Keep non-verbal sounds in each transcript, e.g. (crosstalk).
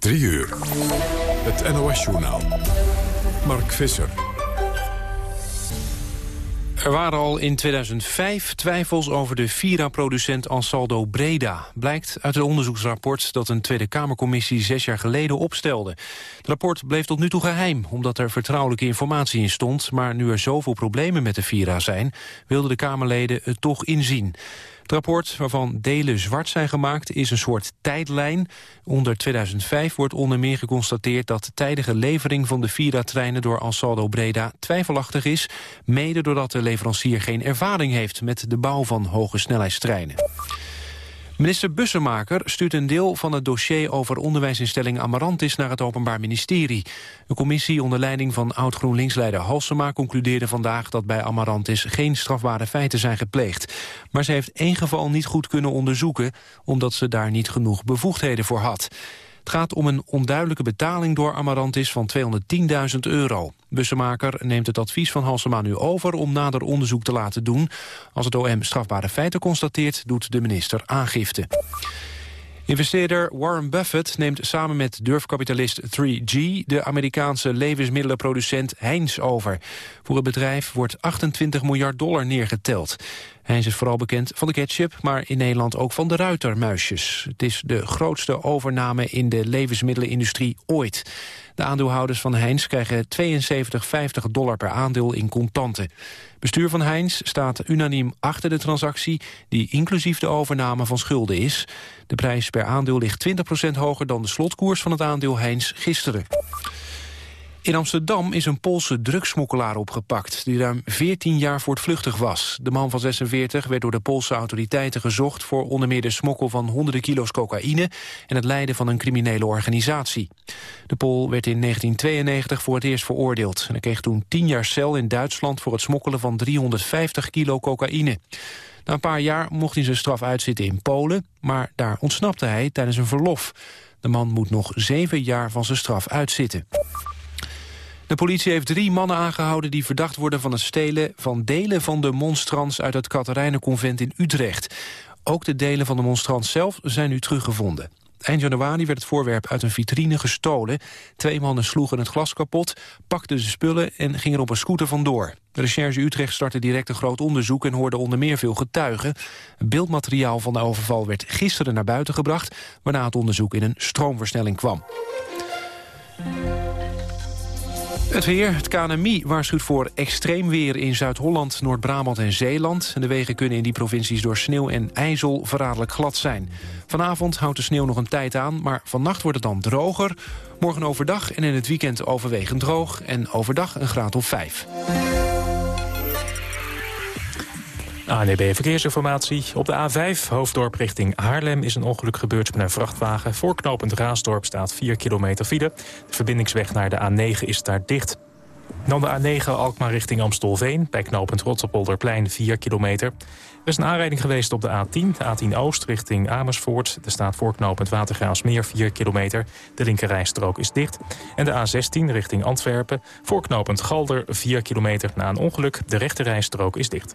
3 uur. Het NOS-journaal. Mark Visser. Er waren al in 2005 twijfels over de Vira-producent Ansaldo Breda. Blijkt uit het onderzoeksrapport dat een Tweede Kamercommissie zes jaar geleden opstelde. Het rapport bleef tot nu toe geheim, omdat er vertrouwelijke informatie in stond. Maar nu er zoveel problemen met de Vira zijn, wilden de Kamerleden het toch inzien. Het rapport, waarvan delen zwart zijn gemaakt, is een soort tijdlijn. Onder 2005 wordt onder meer geconstateerd dat de tijdige levering van de Vira-treinen door Ansaldo Breda twijfelachtig is, mede doordat de leverancier geen ervaring heeft met de bouw van hoge snelheidstreinen. Minister Bussemaker stuurt een deel van het dossier over onderwijsinstelling Amarantis naar het Openbaar Ministerie. Een commissie onder leiding van oud-GroenLinks-leider Halsema concludeerde vandaag dat bij Amarantis geen strafbare feiten zijn gepleegd. Maar ze heeft één geval niet goed kunnen onderzoeken, omdat ze daar niet genoeg bevoegdheden voor had. Het gaat om een onduidelijke betaling door Amarantis van 210.000 euro. Bussemaker neemt het advies van Halsema nu over om nader onderzoek te laten doen. Als het OM strafbare feiten constateert, doet de minister aangifte. Investeerder Warren Buffett neemt samen met durfkapitalist 3G... de Amerikaanse levensmiddelenproducent Heinz over. Voor het bedrijf wordt 28 miljard dollar neergeteld. Heinz is vooral bekend van de ketchup, maar in Nederland ook van de ruitermuisjes. Het is de grootste overname in de levensmiddelenindustrie ooit. De aandeelhouders van Heinz krijgen 72,50 dollar per aandeel in contanten. Bestuur van Heinz staat unaniem achter de transactie... die inclusief de overname van schulden is. De prijs per aandeel ligt 20% hoger dan de slotkoers van het aandeel Heinz gisteren. In Amsterdam is een Poolse drugsmokkelaar opgepakt... die ruim 14 jaar voortvluchtig was. De man van 46 werd door de Poolse autoriteiten gezocht... voor onder meer de smokkel van honderden kilo's cocaïne... en het leiden van een criminele organisatie. De Pool werd in 1992 voor het eerst veroordeeld. En hij kreeg toen 10 jaar cel in Duitsland... voor het smokkelen van 350 kilo cocaïne. Na een paar jaar mocht hij zijn straf uitzitten in Polen... maar daar ontsnapte hij tijdens een verlof. De man moet nog zeven jaar van zijn straf uitzitten. De politie heeft drie mannen aangehouden die verdacht worden van het stelen van delen van de monstrans uit het Katerijnenconvent in Utrecht. Ook de delen van de monstrans zelf zijn nu teruggevonden. Eind januari werd het voorwerp uit een vitrine gestolen. Twee mannen sloegen het glas kapot, pakten de spullen en gingen op een scooter vandoor. De recherche Utrecht startte direct een groot onderzoek en hoorde onder meer veel getuigen. beeldmateriaal van de overval werd gisteren naar buiten gebracht, waarna het onderzoek in een stroomversnelling kwam. Het weer. Het KNMI waarschuwt voor extreem weer in Zuid-Holland, Noord-Brabant en Zeeland. de wegen kunnen in die provincies door sneeuw en ijzel verraderlijk glad zijn. Vanavond houdt de sneeuw nog een tijd aan, maar vannacht wordt het dan droger. Morgen overdag en in het weekend overwegend droog. En overdag een graad of 5. ANEB Verkeersinformatie. Op de A5, hoofddorp richting Haarlem, is een ongeluk gebeurd met een vrachtwagen. Voorknopend Raasdorp staat 4 kilometer file. De verbindingsweg naar de A9 is daar dicht. Dan de A9 Alkmaar richting Amstelveen. Bij knooppunt Rotterpolderplein 4 kilometer. Er is een aanrijding geweest op de A10, de A10 Oost richting Amersfoort. Er staat voorknopend Watergraafsmeer 4 kilometer. De linkerrijstrook is dicht. En de A16 richting Antwerpen. Voorknopend Galder 4 kilometer na een ongeluk. De rechterrijstrook is dicht.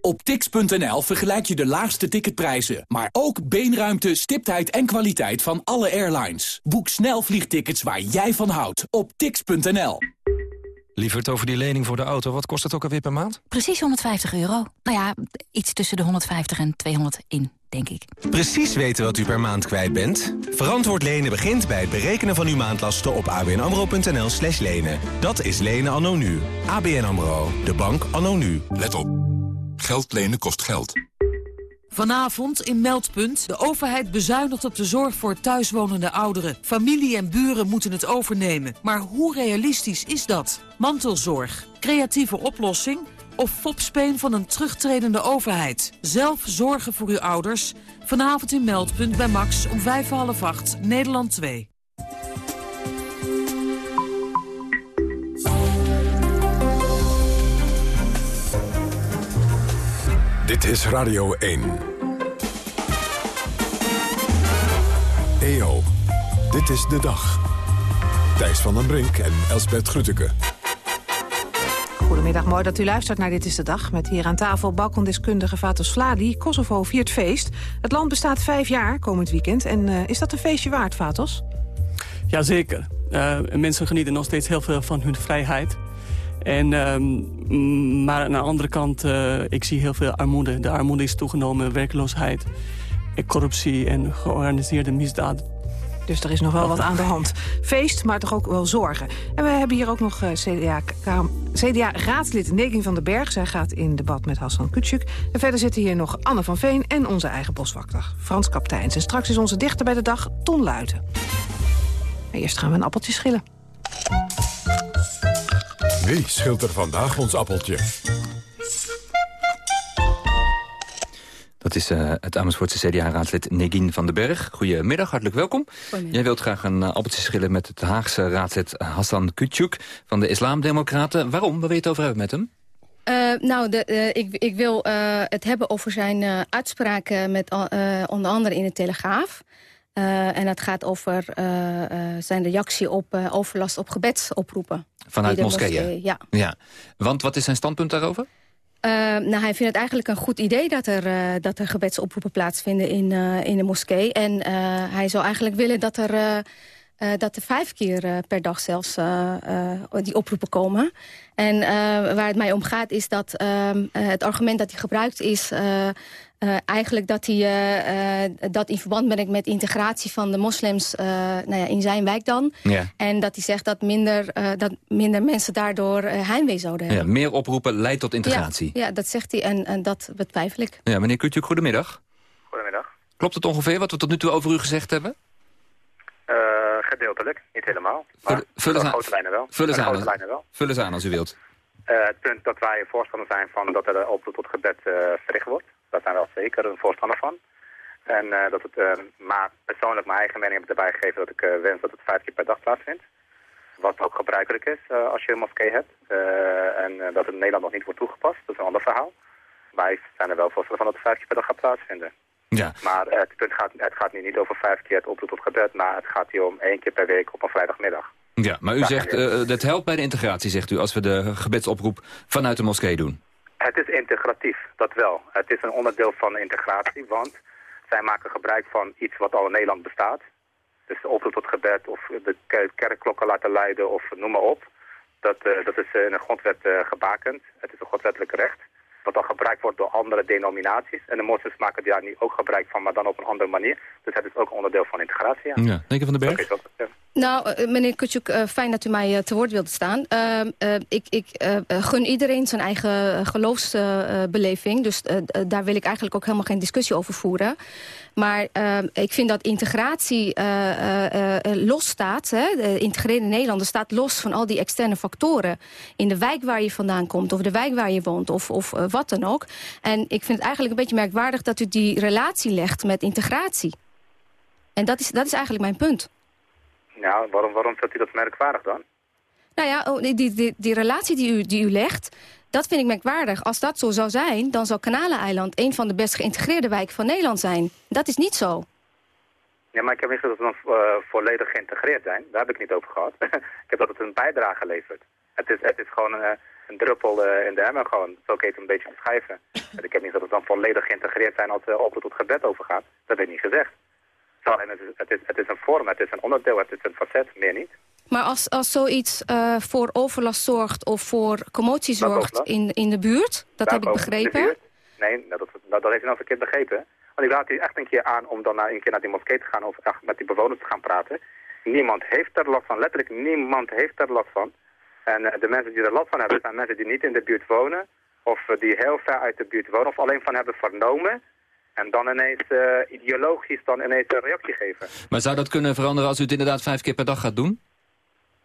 Op tix.nl vergelijk je de laagste ticketprijzen, maar ook beenruimte, stiptheid en kwaliteit van alle airlines. Boek snel vliegtickets waar jij van houdt op tix.nl. Lieverd, over die lening voor de auto, wat kost het ook alweer per maand? Precies 150 euro. Nou ja, iets tussen de 150 en 200 in, denk ik. Precies weten wat u per maand kwijt bent? Verantwoord lenen begint bij het berekenen van uw maandlasten op abnamro.nl slash lenen. Dat is lenen anno nu. ABN AMRO, de bank anno nu. Let op. Geld lenen kost geld. Vanavond in Meldpunt. De overheid bezuinigt op de zorg voor thuiswonende ouderen. Familie en buren moeten het overnemen. Maar hoe realistisch is dat? Mantelzorg, creatieve oplossing of fopspeen van een terugtredende overheid? Zelf zorgen voor uw ouders. Vanavond in Meldpunt bij Max om vijf half acht, Nederland 2. Dit is Radio 1. EO, dit is de dag. Thijs van den Brink en Elsbert Grütke. Goedemiddag, mooi dat u luistert naar Dit is de Dag. Met hier aan tafel balkondeskundige Vatos Vladi. Kosovo viert feest. Het land bestaat vijf jaar komend weekend. En uh, is dat een feestje waard, Vatos? Jazeker. Uh, mensen genieten nog steeds heel veel van hun vrijheid. En, uh, maar aan de andere kant, uh, ik zie heel veel armoede. De armoede is toegenomen, werkloosheid, corruptie en georganiseerde misdaad. Dus er is nog wel wat aan de hand. Feest, maar toch ook wel zorgen. En we hebben hier ook nog CDA-raadslid CDA van den Berg. Zij gaat in debat met Hassan Kutschuk. En verder zitten hier nog Anne van Veen en onze eigen boswachter Frans Kapteins. En straks is onze dichter bij de dag Ton Luiten. Eerst gaan we een appeltje schillen. Wie schilt er vandaag ons appeltje? Dat is uh, het Amersfoortse CDA-raadslid Negin van den Berg. Goedemiddag, hartelijk welkom. Jij wilt graag een uh, appeltje schillen met het Haagse raadslid Hassan Küçük van de Islamdemocraten. Waarom? Waar wil je het over hebben met hem? Uh, nou, de, ik, ik, wil het hebben over zijn uitspraken met onder andere in de Telegraaf. En dat gaat over zijn reactie op overlast op gebedsoproepen. Vanuit moskeeën? Moskee, ja. ja. Want wat is zijn standpunt daarover? Uh, nou, hij vindt het eigenlijk een goed idee dat er, uh, dat er gebedsoproepen plaatsvinden in, uh, in de moskee. En hij zou eigenlijk willen dat er, dat er vijf keer per dag zelfs die oproepen komen. En waar het mij om gaat is dat ehm, het argument dat hij gebruikt is... Uh, eigenlijk dat hij uh, uh, dat in verband brengt met integratie van de moslims nou ja, in zijn wijk dan. Ja. En dat hij zegt dat minder, dat minder mensen daardoor heimwee zouden hebben. Ja, meer oproepen leidt tot integratie. Ja, ja dat zegt hij en, en dat betwijfel ik. Ja, meneer Kutjuk, goedemiddag. Goedemiddag. Klopt het ongeveer wat we tot nu toe over u gezegd hebben? gedeeltelijk, niet helemaal. Maar vul eens aan. grote lijnen wel. Vul eens aan, grote lijnen wel. Vul eens aan als u wilt. het punt dat wij voorstander zijn van dat er oproep tot gebed verricht wordt. Daar zijn we wel zeker een voorstander van. En uh, dat het, uh, maar persoonlijk mijn eigen mening heb ik erbij gegeven dat ik uh, wens dat het vijf keer per dag plaatsvindt. Wat ook gebruikelijk is als je een moskee hebt. en dat het in Nederland nog niet wordt toegepast, dat is een ander verhaal. Wij zijn er wel voorstander van dat het vijf keer per dag gaat plaatsvinden. Ja. Maar het, punt gaat, het gaat nu niet over vijf keer het oproep tot gebed, maar het gaat hier om één keer per week op een vrijdagmiddag. Ja, maar u zegt, dat helpt bij de integratie, zegt u, als we de gebedsoproep vanuit de moskee doen. Het is integratief, dat wel. Het is een onderdeel van integratie, want zij maken gebruik van iets wat al in Nederland bestaat. Dus de oproep tot gebed of de kerkklokken laten luiden of noem maar op. Dat, uh, dat is in de grondwet uh, gebakend. Het is een grondwettelijk recht. Wat al gebruikt wordt door andere denominaties. En de moslims maken daar nu ook gebruik van, maar dan op een andere manier. Dus het is ook onderdeel van integratie. Ja, ja denk je van de Berg? Nou, uh, meneer Kutjuk, uh, fijn dat u mij uh, te woord wilde staan. ik ik gun iedereen zijn eigen geloofsbeleving. dus daar wil ik eigenlijk ook helemaal geen discussie over voeren. Maar ik vind dat integratie los staat. Hè, de integreerde Nederlander staat los van al die externe factoren. In de wijk waar je vandaan komt, of de wijk waar je woont, of, of wat dan ook. En ik vind het eigenlijk een beetje merkwaardig dat u die relatie legt met integratie. En dat is, dat is eigenlijk mijn punt. Nou, waarom, waarom vindt u dat merkwaardig dan? Nou ja, oh, die, die, die relatie die u, die u legt, dat vind ik merkwaardig. Als dat zo zou zijn, dan zou Kanaleneiland... een van de best geïntegreerde wijken van Nederland zijn. Dat is niet zo. Ja, maar ik heb niet gezegd dat we uh, volledig geïntegreerd zijn. Daar heb ik niet over gehad. (laughs) ik heb dat het een bijdrage levert. Het is, het is gewoon een, een druppel uh, in de emmer gewoon. Zo je het een beetje beschrijven. (laughs) ik heb niet dat we dan volledig geïntegreerd zijn als uh, op tot gebed overgaat. Dat heb ik niet gezegd. Alleen het is, het, is, het is een vorm, het is een onderdeel, het is een facet, meer niet. Maar als, als zoiets uh, voor overlast zorgt of voor commotie zorgt in, in de buurt, dat Daar heb ik begrepen. Nee, dat, dat, dat heeft u nou verkeerd begrepen. Want ik raad u echt een keer aan om dan een keer naar die moskee te gaan of met die bewoners te gaan praten. Niemand heeft er last van, letterlijk niemand heeft er last van. En uh, de mensen die er last van hebben zijn mensen die niet in de buurt wonen of uh, die heel ver uit de buurt wonen of alleen van hebben vernomen en dan ineens uh, ideologisch dan ineens een reactie geven. Maar zou dat kunnen veranderen als u het inderdaad vijf keer per dag gaat doen?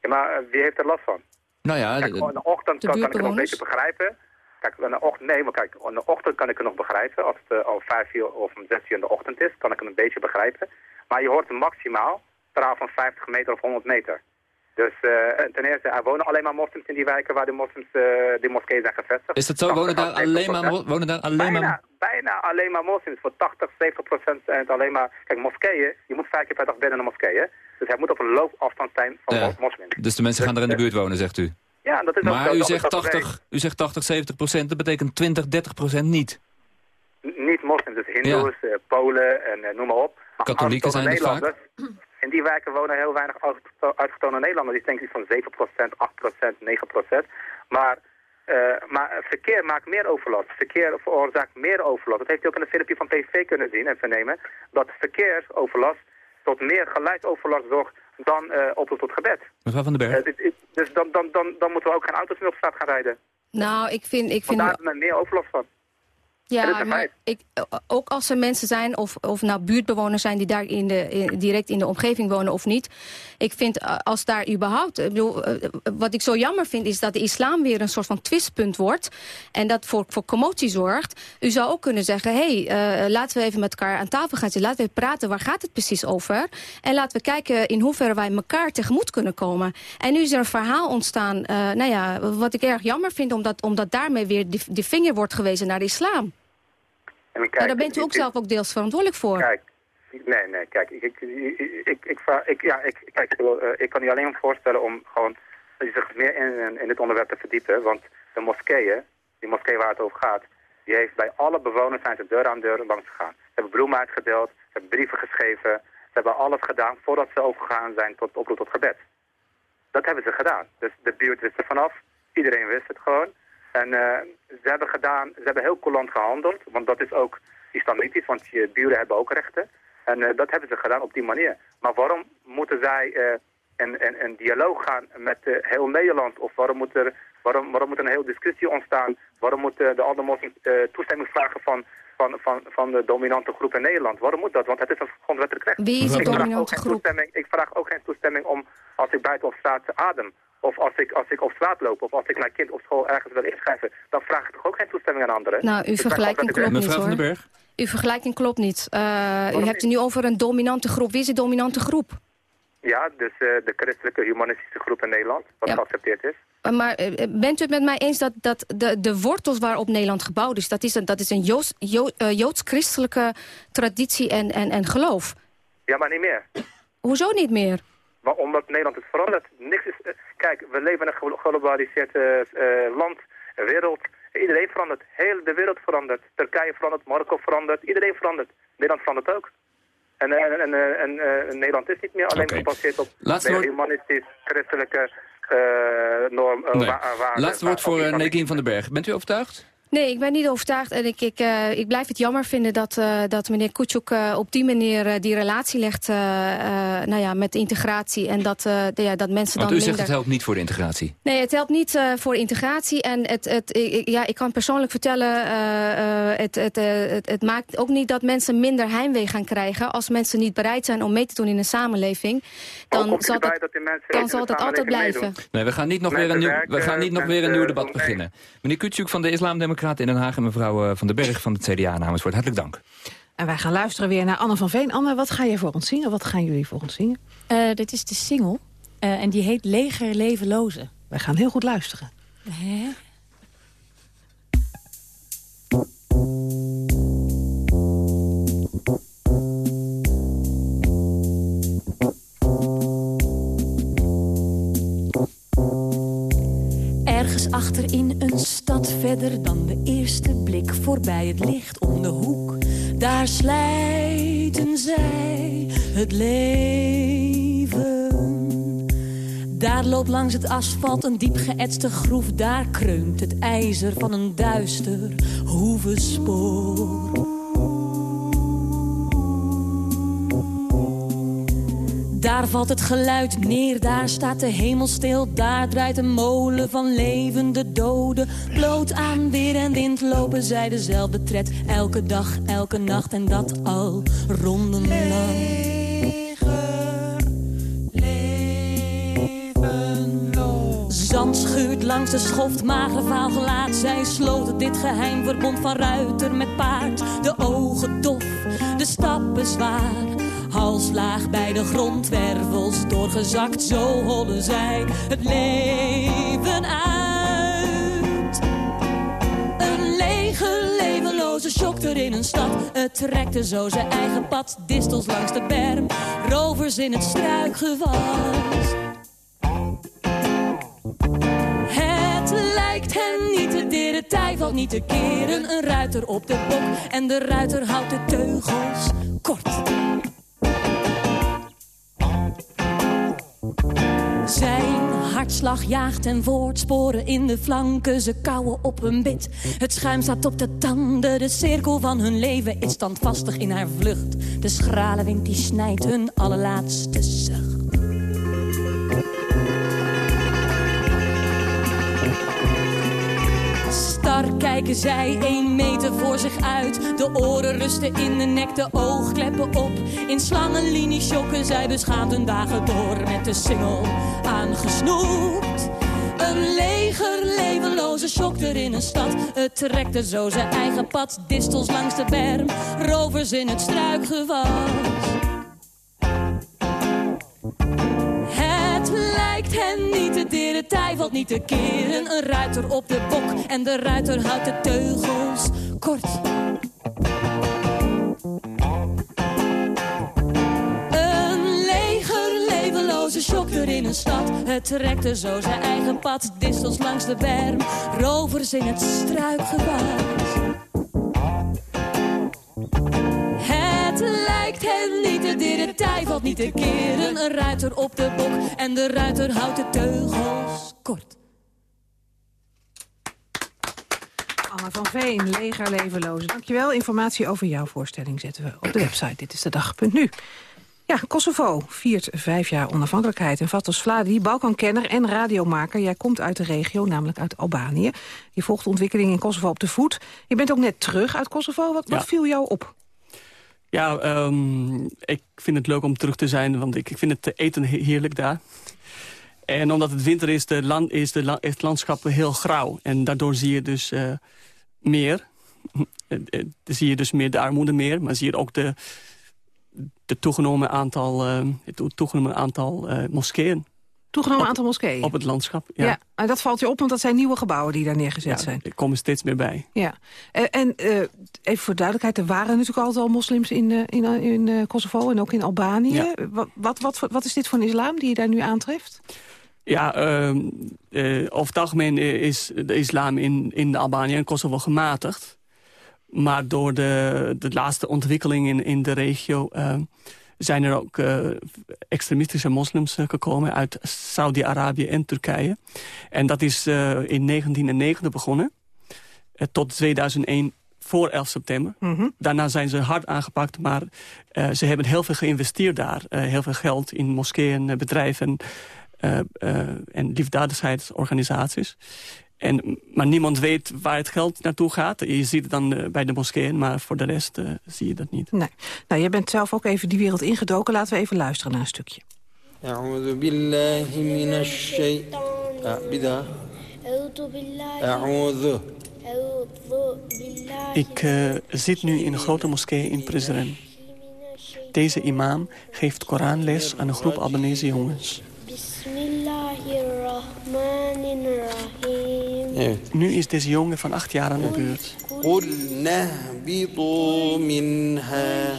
Ja, maar uh, wie heeft er last van? Nou ja... Kijk, in de ochtend kan, kan, ik het nog een beetje begrijpen. Kijk, in de ochtend, nee, maar kijk, in de ochtend kan ik het nog begrijpen. Als het uh, al vijf uur of om zes uur in de ochtend is, kan ik het een beetje begrijpen. Maar je hoort maximaal verhaal van 50 meter of 100 meter. Dus uh, ten eerste, er wonen alleen maar moslims in die wijken waar de moslims, uh, die moskeeën zijn gevestigd. Is dat zo? Wonen daar alleen maar, wonen daar alleen bijna, maar... Bijna alleen maar moslims. Voor 80, 70 procent zijn het alleen maar... Kijk, moskeeën, je moet vijf keer per dag binnen een moskee. Dus hij moet op een loopafstand zijn van ja. moslims. Dus de mensen gaan er in de buurt wonen, zegt u? Ja, dat is maar ook u, zegt 80, u zegt 80, 70 procent, dat betekent 20, 30 procent niet. Niet moslims, dus hindoes, ja. uh, polen en noem maar op. Maar Katholieken zijn het vaak. In die wijken wonen heel weinig uitgetoonde Nederlanders. Die denken van 7%, 8%, 9%. Maar, uh, maar verkeer maakt meer overlast. Verkeer veroorzaakt meer overlast. Dat heeft u ook in de filmpje van PV kunnen zien en vernemen. Dat verkeersoverlast tot meer geluidsoverlast zorgt dan uh, oproep tot gebed. Mevrouw van den Berg. Uh, dus dan, dan, dan, dan moeten we ook geen auto's meer op straat gaan rijden. Nou, ik vind... Ik vind Want daar hebben we meer overlast van. Ja, maar ik, ook als er mensen zijn, of, of nou buurtbewoners zijn... die daar in de, in, direct in de omgeving wonen of niet... ik vind als daar überhaupt... Ik bedoel, wat ik zo jammer vind is dat de islam weer een soort van twistpunt wordt... en dat voor, voor commotie zorgt. U zou ook kunnen zeggen, hé, hey, uh, laten we even met elkaar aan tafel gaan zitten... laten we even praten, waar gaat het precies over? En laten we kijken in hoeverre wij elkaar tegemoet kunnen komen. En nu is er een verhaal ontstaan, uh, nou ja, wat ik erg jammer vind... omdat, omdat daarmee weer de, de vinger wordt gewezen naar de islam. En kijk, maar daar bent u ook ik, zelf ook deels verantwoordelijk voor. Kijk, nee, nee, kijk, ik, ik, ik, ik, ik, ja, ik, kijk, ik, ik kan u alleen voorstellen om gewoon zich meer in, in dit onderwerp te verdiepen. Want de moskeeën, die moskee waar het over gaat, die heeft bij alle bewoners zijn ze deur aan deur langs gegaan. Ze hebben bloemen uitgedeeld, ze hebben brieven geschreven, ze hebben alles gedaan voordat ze overgegaan zijn tot oproep tot gebed. Dat hebben ze gedaan. Dus de buurt wist er vanaf, iedereen wist het gewoon. En uh, ze hebben gedaan, ze hebben heel coulant gehandeld, want dat is ook islamitisch, want je buren hebben ook rechten. En uh, dat hebben ze gedaan op die manier. Maar waarom moeten zij uh, een, een, een dialoog gaan met heel Nederland? Of waarom moet er, waarom, waarom moet er een hele discussie ontstaan? Waarom moeten de andere toestemming vragen van, van, van, van de dominante groep in Nederland? Waarom moet dat? Want het is een grondwettelijk recht. Wie is de ik vraag dominante ook geen groep? Toestemming, ik vraag ook geen toestemming om, als ik buiten op straat adem, of als ik, als ik op straat loop, of als ik mijn kind op school ergens wil inschrijven, dan vraag ik toch ook geen toestemming aan anderen? Nou, uw Dus vergelijking klopt niet Mevrouw van den hoor. Berg. Uw vergelijking klopt niet. Uh, u hebt het nu over een dominante groep. Wie is de dominante groep? Ja, dus eh, de christelijke humanistische groep in Nederland, wat Ja. geaccepteerd is. Uh, maar uh, bent u het met mij eens dat, dat de, de wortels waarop Nederland gebouwd is... dat is een, dat is een Joods, Jo- uh, joods-christelijke traditie en, en, en geloof? Ja, maar niet meer. Hoezo niet meer? Maar omdat Nederland is veranderd. Niks is, eh, kijk, we leven in een geglobaliseerd eh, eh, land, wereld. Iedereen verandert. Heel de wereld verandert. Turkije verandert, Marokko verandert. Iedereen verandert. Nederland verandert ook. En, eh, en, en, eh, en eh, Nederland is niet meer alleen gebaseerd op Laatste woord. humanistisch, christelijke norm. eh, Nee. wa-. Laatste woord voor uh, van den Berg. Bent u overtuigd? Nee, ik ben niet overtuigd. En ik, ik, uh, ik blijf het jammer vinden dat, uh, dat meneer Kutsjoek uh, op die manier uh, die relatie legt uh, uh, nou ja, met integratie. En dat, uh, de, ja, dat mensen Want dan u zegt minder... het helpt niet voor de integratie. Nee, het helpt niet uh, voor integratie. En het, het, ik, ja, ik kan persoonlijk vertellen, uh, uh, het, het, uh, het, het maakt ook niet dat mensen minder heimwee gaan krijgen. Als mensen niet bereid zijn om mee te doen in een samenleving, dan zal dat, dan zal dat altijd blijven. Nee, we gaan niet nog Mensen weer een nieuw, werken, we gaan niet nog weer een nieuw debat beginnen. Meneer Kutsjuk van de Islamdemocraten in Den Haag... en mevrouw eh, van den Berg van het CDA namens voor hartelijk dank. En wij gaan luisteren weer naar Anne van Veen. Anne, wat ga je voor ons zingen? Wat gaan jullie voor ons zingen? Uh, dit is de single. Uh, en die heet Leger Levenloze. Wij gaan heel goed luisteren. Hè? Achterin een stad verder dan de eerste blik voorbij het licht om de hoek. Daar slijten zij het leven. Daar loopt langs het asfalt een diep geëtste groef. Daar kreunt het ijzer van een duister hoevenspoor. Daar valt het geluid neer, daar staat de hemel stil. Daar draait een molen van levende doden. Bloot aan weer en wind lopen zij dezelfde tred. Elke dag, elke nacht en dat al rondenlang. Zand schuurt langs de schoft, magere vaal gelaat. Zij sloten dit geheim verbond van ruiter met paard. De ogen dof, de stappen zwaar. Halslaag bij de grondwervels doorgezakt, zo hollen zij het leven uit. Een lege, levenloze er in een stad. Het trekte zo zijn eigen pad, distels langs de berm. Rovers in het struikgewas. Het lijkt hen niet te deren, tij valt niet te keren. Een ruiter op de bok en de ruiter houdt de teugels kort. Zijn hartslag jaagt en voort, sporen in de flanken, ze kauwen op hun bit. Het schuim staat op de tanden, de cirkel van hun leven is standvastig in haar vlucht. De schrale wind die snijdt hun allerlaatste zucht. Kijken zij een meter voor zich uit. De oren rusten in de nek, de oogkleppen op. In slangenlinie shocken zij beschaamd hun dagen door. Met de singel aangesnoept. Een leger, levenloze er in een stad. Het trekte zo zijn eigen pad. Distels langs de berm, rovers in het struikgewas. Het lijkt hen deren, tij valt niet te keren. Een ruiter op de bok en de ruiter houdt de teugels kort. Een leger, levenloze er in een stad. Het trekte zo zijn eigen pad, distels langs de berm. Rovers in het struikgewas. Te deren, tij valt niet te keren. Een ruiter op de bok en de ruiter houdt de teugels kort. Anne van Veen, leger levenloze. Dankjewel. Informatie over jouw voorstelling zetten we op de website. Dit is de dag.nu. Ja, Kosovo viert vijf jaar onafhankelijkheid. En Vatos Vladi, Balkankenner en radiomaker. Jij komt uit de regio, namelijk uit Albanië. Je volgt de ontwikkeling in Kosovo op de voet. Je bent ook net terug uit Kosovo. Wat, viel jou op? Ja, ehm, ik vind het leuk om terug te zijn, want ik, ik vind het eten he- heerlijk daar. En omdat het winter is, de land, is, de, is het landschap heel grauw. En daardoor zie je dus eh, meer. (laughs) Eh, eh, zie je dus meer de armoede meer, maar zie je ook de, de toegenomen aantal, het toe- toegenomen aantal eh, moskeeën. Toegenomen aantal moskeeën? Op het landschap, Ja. ja. en dat valt je op, want dat zijn nieuwe gebouwen die daar neergezet Ja, zijn. er komen steeds meer bij. Ja, Eh, en eh, even voor duidelijkheid, er waren natuurlijk altijd al moslims in, eh, in, in Kosovo en ook in Albanië. Ja. Wat, wat, wat, wat is dit voor een islam die je daar nu aantreft? Ja, over het algemeen is de islam in, in Albanië en Kosovo gematigd. Maar door de, de laatste ontwikkelingen in, in de regio... ehm, zijn er ook eh, extremistische moslims eh, gekomen uit Saudi-Arabië en Turkije. En dat is eh, in 1990 begonnen. tot 2001 voor 11 september. Daarna zijn ze hard aangepakt, maar ze hebben heel veel geïnvesteerd daar. Heel veel geld in moskeeën, bedrijven en liefdadigheidsorganisaties. En, maar niemand weet waar het geld naartoe gaat. Je ziet het dan eh, bij de moskeeën, maar voor de rest eh, zie je dat niet. Nee. Nou, jij bent zelf ook even die wereld ingedoken. Laten we even luisteren naar een stukje. أعوذ بالله من الشيطان بدأ أعوذ بالله أعوذ أعوذ بالله Ik eh, zit nu in een grote moskee in Prizren. Deze imam geeft Koranles aan een groep Albanese jongens. Bismillahirrahmanirrahim. Nu is deze jongen van acht jaar aan de beurt. minha.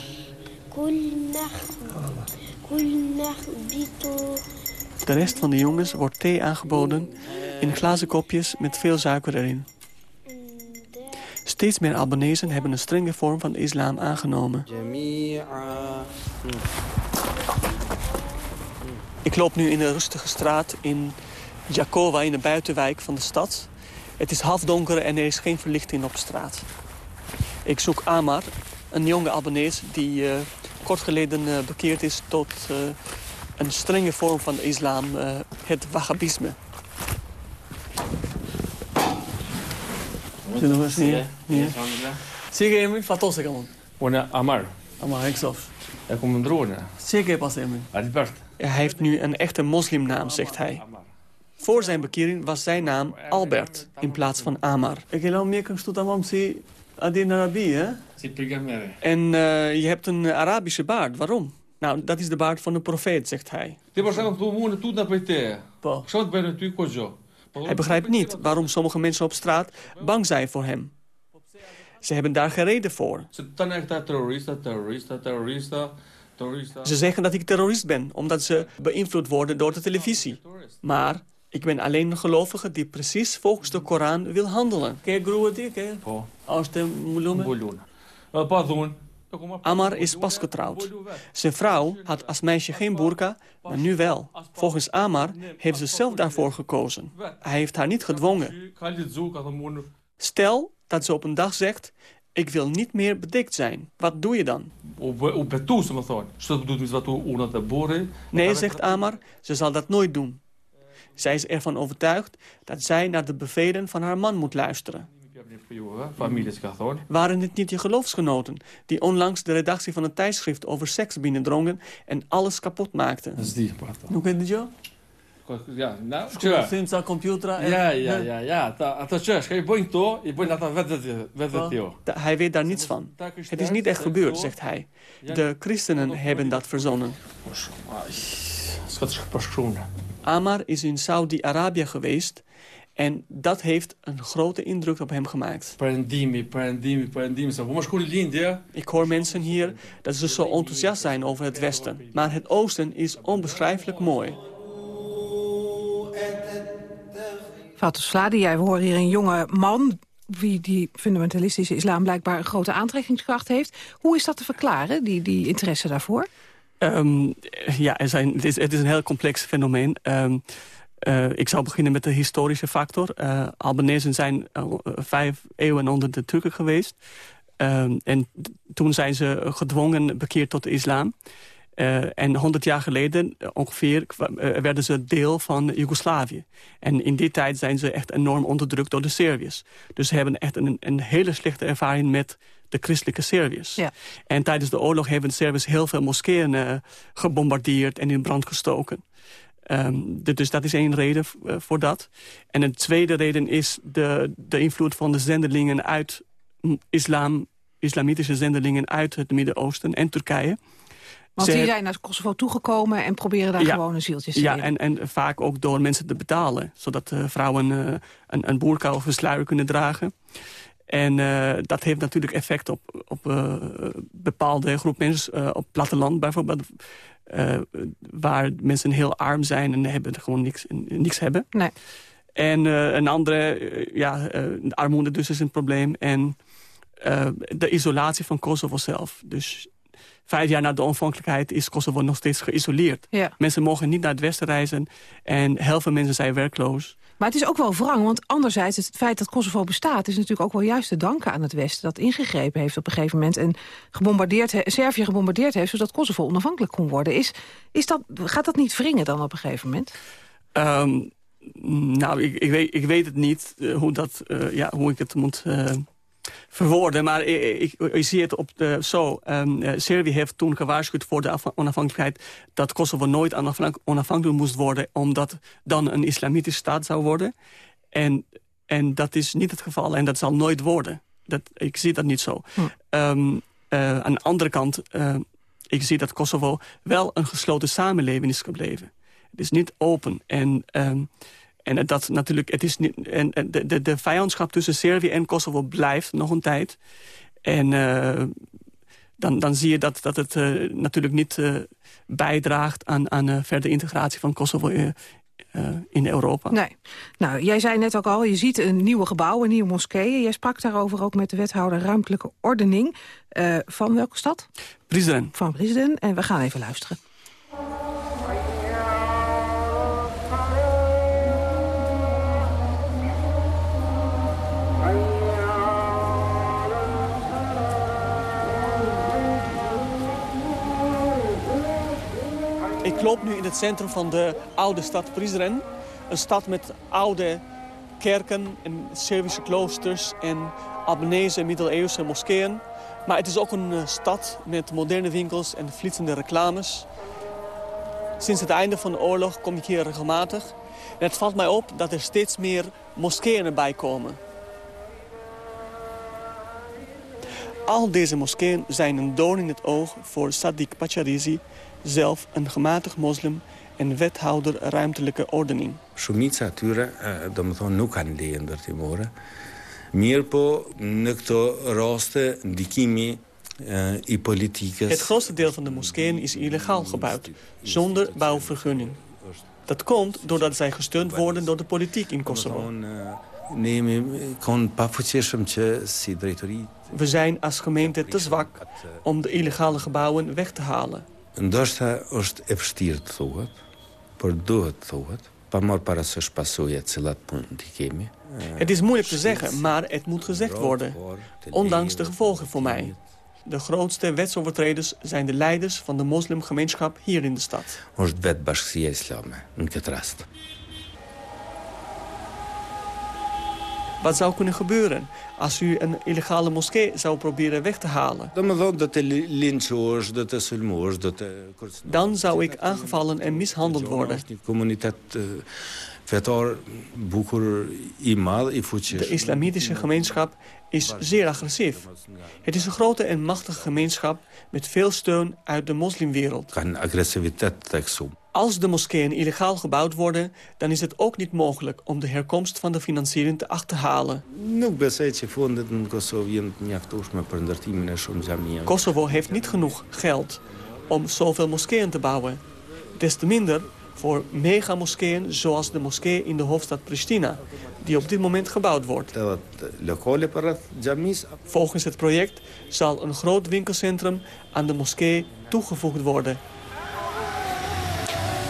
De rest van de jongens wordt thee aangeboden in glazen kopjes met veel suiker erin. Steeds meer Albanezen hebben een strenge vorm van de islam aangenomen. Ik loop nu in een rustige straat in Jakova, in de buitenwijk van de stad. Het is halfdonker en er is geen verlichting op straat. Ik zoek Amar, een jonge Albanese die uh, kort geleden eh, bekeerd is tot eh, een strenge vorm van de islam, het wahhabisme. je hem? wat was ik allemaal? Amar. Amar, ik zelf. Ik kom een droom. naar. je pas Emin. Hij heeft nu een echte moslimnaam, zegt hij. Voor zijn bekering was zijn naam Albert in plaats van Amar. Ik wil meer kan stoten Adin Arabi, hè? Si programmeren. En eh, je hebt een Arabische baard. Waarom? Nou, dat is de baard van de profeet, zegt hij. Hij begrijpt niet waarom sommige mensen op straat bang zijn voor hem. Ze hebben daar geen reden voor. Ze zeggen dat ik terrorist ben, omdat ze beïnvloed worden door de televisie. Maar ik ben alleen een gelovige die precies volgens de Koran wil handelen. Amar is pas getrouwd. Zijn vrouw had als meisje geen burka, maar nu wel. Volgens Amar heeft ze zelf daarvoor gekozen. Hij heeft haar niet gedwongen. Stel dat ze op een dag zegt... ik wil niet meer bedekt zijn. Wat doe je dan? Nee, zegt Amar, ze zal dat nooit doen. Zij is ervan overtuigd dat zij naar de bevelen van haar man moet luisteren. Waren het niet je geloofsgenoten die onlangs de redactie van een tijdschrift over seks binnendrongen en alles kapot maakten? Hoe kent het je? Ja, nou, Sinds dat computer... Ja, ja, ja, ja. Dat is je bent toch? Je bent dat Hij weet daar niets van. Het is niet echt gebeurd, zegt hij. De christenen hebben dat verzonnen. Amar is in Saudi-Arabië geweest en dat heeft een grote indruk op hem gemaakt. Ik hoor mensen hier dat ze zo enthousiast zijn over het Westen. Maar het Oosten is onbeschrijfelijk mooi. Sladi, jij horen hier een jonge man... wie die fundamentalistische islam blijkbaar een grote aantrekkingskracht heeft. Hoe is dat te verklaren, die, die interesse daarvoor? Um, ja, er zijn, het, is, een heel complex fenomeen. Um, uh, ik zal beginnen met de historische factor. Uh, Albanese zijn al vijf eeuwen onder de Turken geweest. Um, en toen zijn ze gedwongen bekeerd tot de islam. Uh, en 100 jaar geleden ongeveer werden ze deel van Joegoslavië. En in die tijd zijn ze echt enorm onderdrukt door de Serviërs. Dus ze hebben echt een, een hele slechte ervaring met de christelijke Serviërs. Ja. En tijdens de oorlog hebben de Serviërs heel veel moskeeën uh, gebombardeerd en in brand gestoken. Um, dus dat is één reden voor dat. En een tweede reden is de, de invloed van de zendelingen uit islam, islamitische zendelingen uit het Midden-Oosten en Turkije. Want die zijn naar Kosovo toegekomen en proberen daar gewoon een zieltje te Ja, en, en vaak ook door mensen te betalen. Zodat uh, vrouwen uh, een, een boerka of een sluier kunnen dragen. En uh, dat heeft natuurlijk effect op, op bepaalde groep mensen op platteland bijvoorbeeld. waar mensen heel arm zijn en hebben gewoon niks, niks hebben. Nee. En een andere, ja, armoede dus is een probleem. En de isolatie van Kosovo zelf. Dus vijf jaar na de onafhankelijkheid is Kosovo nog steeds geïsoleerd. Ja. Mensen mogen niet naar het westen reizen en heel veel mensen zijn werkloos. Maar het is ook wel wrang, want anderzijds het feit dat Kosovo bestaat... is natuurlijk ook wel juist te danken aan het Westen... dat ingegrepen heeft op een gegeven moment en gebombardeerd Servië gebombardeerd heeft... zodat Kosovo onafhankelijk kon worden. Is, is dat, gaat dat niet wringen dan op een gegeven moment? Um, nou, ik, ik, weet, ik weet het niet uh, hoe, dat, uh, ja, hoe ik het moet... Uh, verwoorden. Maar ik, ik, ik, zie het op de, zo. Um, Servië heeft toen gewaarschuwd voor de onafhankelijkheid... dat Kosovo nooit onafhankelijk moest worden... omdat dan een islamitische staat zou worden. En, en dat is niet het geval. En dat zal nooit worden. Dat, ik zie dat niet zo. Hm. Um, uh, aan de andere kant... Uh, ik zie dat Kosovo wel een gesloten samenleving is gebleven. Het is niet open. En... Um, en dat natuurlijk, het is niet, en de, de, de vijandschap tussen Servië en Kosovo blijft nog een tijd. En uh, dan, dan zie je dat, dat het uh, natuurlijk niet uh, bijdraagt aan, aan verdere integratie van Kosovo in Europa. Nee. Nou, jij zei net ook al, je ziet een nieuwe gebouw, een nieuwe moskee. Jij sprak daarover ook met de wethouder ruimtelijke ordening. van welke stad? Prizren. Van Prizren. En we gaan even luisteren. Ik loop nu in het centrum van de oude stad Prizren. Een stad met oude kerken en Servische kloosters en Albanese middeleeuwse moskeeën. Maar het is ook een stad met moderne winkels en flitsende reclames. Sinds het einde van de oorlog kom ik hier regelmatig. En het valt mij op dat er steeds meer moskeeën erbij komen. Al deze moskeeën zijn een doorn in het oog voor Sadiq Pacharizi... zelf een gematigd moslim en wethouder ruimtelijke ordening. Eh, këto raste ndikimi eh, i. Het grootste deel van de moskeeën is illegaal gebouwd, zonder bouwvergunning. Dat komt doordat zij gesteund worden door de politiek in Kosovo. Drejtori We zijn als gemeente te zwak om de illegale gebouwen weg te halen. Ndoshta është e vështirë të thuhet, por duhet të thuhet, pa marrë parasysh pasojat cilat punë t'i kemi. Het is moeilijk te zeggen, maar het moet gezegd worden. Ondanks de gevolgen voor mij. De grootste wetsovertreders zijn de leiders van de moslimgemeenschap hier in de stad. është vetë bashkësia islame në këtë rast. Wat zou kunnen gebeuren als u een illegale moskee zou proberen weg te halen? Dan zou ik aangevallen en mishandeld worden. Eh. De islamitische gemeenschap is zeer agressief. Het is een grote en machtige gemeenschap met veel steun uit de moslimwereld. Kanë agresivitet tek shumë. Als de moskeeën illegaal gebouwd worden, dan is het ook niet mogelijk om de herkomst van de financiering te achterhalen. Kosovo heeft niet genoeg geld om zoveel moskeeën te bouwen. Des te minder voor megamoskeeën zoals de moskee in de hoofdstad Pristina, die op dit moment gebouwd wordt. Volgens het project zal een groot winkelcentrum aan de moskee toegevoegd worden.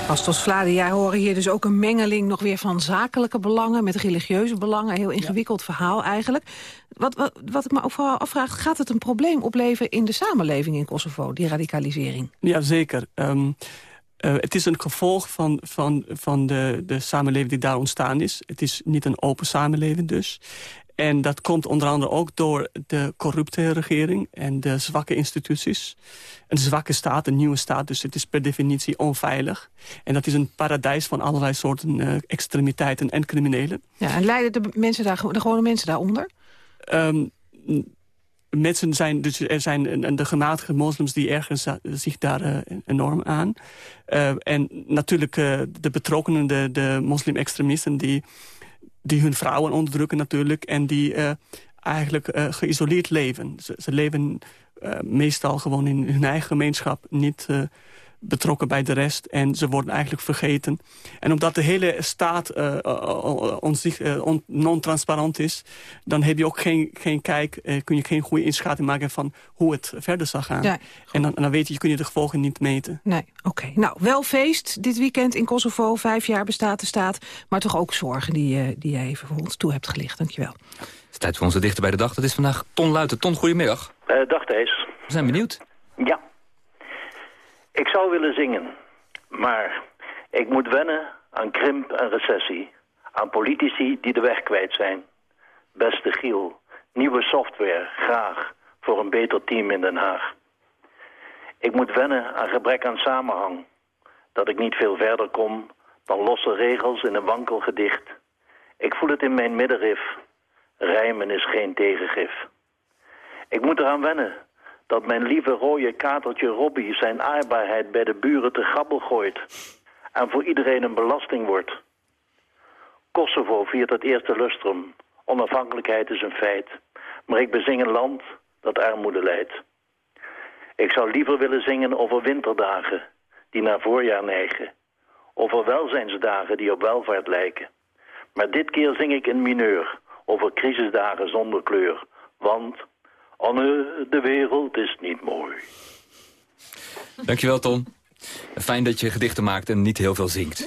Pastos Vlade, jij horen hier dus ook een mengeling nog weer van zakelijke belangen met religieuze belangen. Een heel ingewikkeld verhaal eigenlijk. Wat, wat, wat ik me ook vooral afvraag, gaat het een probleem opleveren in de samenleving in Kosovo, die radicalisering? Ja, zeker. Ehm, eh, het is een gevolg van, van, van de, de samenleving die daar ontstaan is. Het is niet een open samenleving dus. En dat komt onder andere ook door de corrupte regering en de zwakke instituties. Een zwakke staat, een nieuwe staat, dus het is per definitie onveilig. En dat is een paradijs van allerlei soorten eh, extremiteiten en criminelen. Ja, en lijden de, mensen daar, de gewone mensen daaronder? Ehm, mensen zijn, dus er zijn de gematigde moslims die ergens zich daar eh, enorm aan. Eh, en natuurlijk de betrokkenen, de, de moslim-extremisten... Die, die hun vrouwen onderdrukken natuurlijk... en die eh, eigenlijk eh, geïsoleerd leven. Ze, ze leven eh, meestal gewoon in hun eigen gemeenschap... niet betrokken bij de rest en ze worden eigenlijk vergeten. En omdat de hele staat onzicht- on- non-transparant is... dan heb je ook geen, geen kijk, kun je geen goede inschatting maken... van hoe het verder zal gaan. Ja, en dan, en dan weet je, kun je de gevolgen niet meten. Nee, oké. Nou, wel feest dit weekend in Kosovo. Vijf jaar bestaat de staat. Maar toch ook zorgen die, eh, die jij even voor ons toe hebt gelicht. Dankjewel. Het is tijd voor onze dichter bij de dag. Dat is vandaag Ton Luiten. Ton, goedemiddag. Eh, dag Thijs. We zijn benieuwd. Ja. Ik zou willen zingen, maar ik moet wennen aan krimp en recessie. Aan politici die de weg kwijt zijn. Beste Giel, nieuwe software, graag, voor een beter team in Den Haag. Ik moet wennen aan gebrek aan samenhang. Dat ik niet veel verder kom dan losse regels in een wankel gedicht. Ik voel het in mijn middenrif. Rijmen is geen tegengif. Ik moet eraan wennen dat mijn lieve rode katertje Robbie zijn aardbaarheid bij de buren te grabbel gooit en voor iedereen een belasting wordt. Kosovo viert het eerste lustrum. Onafhankelijkheid is een feit. Maar ik bezing een land dat armoede leidt. Ik zou liever willen zingen over winterdagen die naar voorjaar neigen. Over welzijnsdagen die op welvaart lijken. Maar dit keer zing ik in mineur over crisisdagen zonder kleur. Want Anne, de wereld is niet mooi. Dankjewel, Ton. Fijn dat je gedichten maakt en niet heel veel zingt.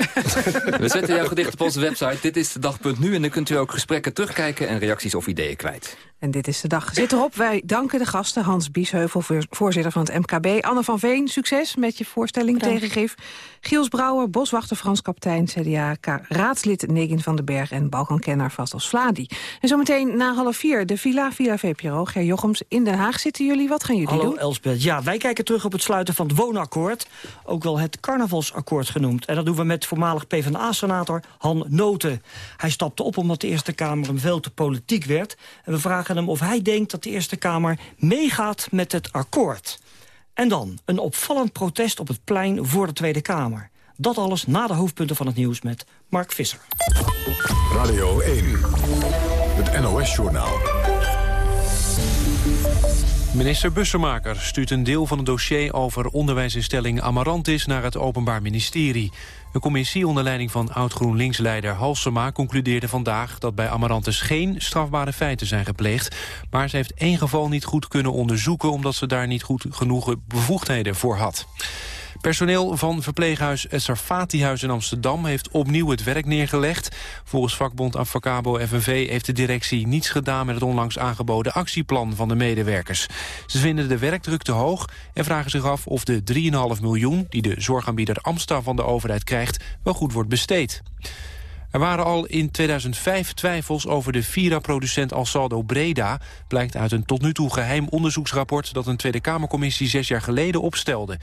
We zetten jouw gedicht op onze website. Dit is de dag.nu en dan kunt u ook gesprekken terugkijken... en reacties of ideeën kwijt. En dit is de dag. Zit erop. Wij danken de gasten. Hans Biesheuvel, voor- voorzitter van het MKB. Anne van Veen, succes met je voorstelling tegengif. Giels Brouwer, boswachter Frans Kaptein, CDA, raadslid Negin van den Berg... en Balkankenner vast als Vladi. En zometeen na half vier de Villa, Villa VPRO. Ger Jochems, in Den Haag zitten jullie. Wat gaan jullie Hallo doen? Elspeth. Ja, wij kijken terug op het sluiten van het woonakkoord. Ook wel het carnavalsakkoord genoemd. En dat doen we met voormalig PvdA-senator Han Noten. Hij stapte op omdat de Eerste Kamer hem veel te politiek werd. En we vragen hem of hij denkt dat de Eerste Kamer meegaat met het akkoord. En dan een opvallend protest op het plein voor de Tweede Kamer. Dat alles na de hoofdpunten van het nieuws met Mark Visser. Radio 1, het NOS-journaal. Minister Bussemaker stuurt een deel van het dossier over onderwijsinstelling Amarantis naar het Openbaar Ministerie. Een commissie onder leiding van oud-GroenLinks-leider Halsema concludeerde vandaag dat bij Amarantis geen strafbare feiten zijn gepleegd. Maar ze heeft één geval niet goed kunnen onderzoeken omdat ze daar niet goed genoeg bevoegdheden voor had. Personeel van verpleeghuis Het Sarfatihuis in Amsterdam heeft opnieuw het werk neergelegd. Volgens vakbond Avacabo FNV heeft de directie niets gedaan met het onlangs aangeboden actieplan van de medewerkers. Ze vinden de werkdruk te hoog en vragen zich af of de 3,5 miljoen die de zorgaanbieder Amsta van de overheid krijgt wel goed wordt besteed. Er waren al in 2005 twijfels over de Vira-producent Alsaldo Breda... blijkt uit een tot nu toe geheim onderzoeksrapport... dat een Tweede Kamercommissie zes jaar geleden opstelde.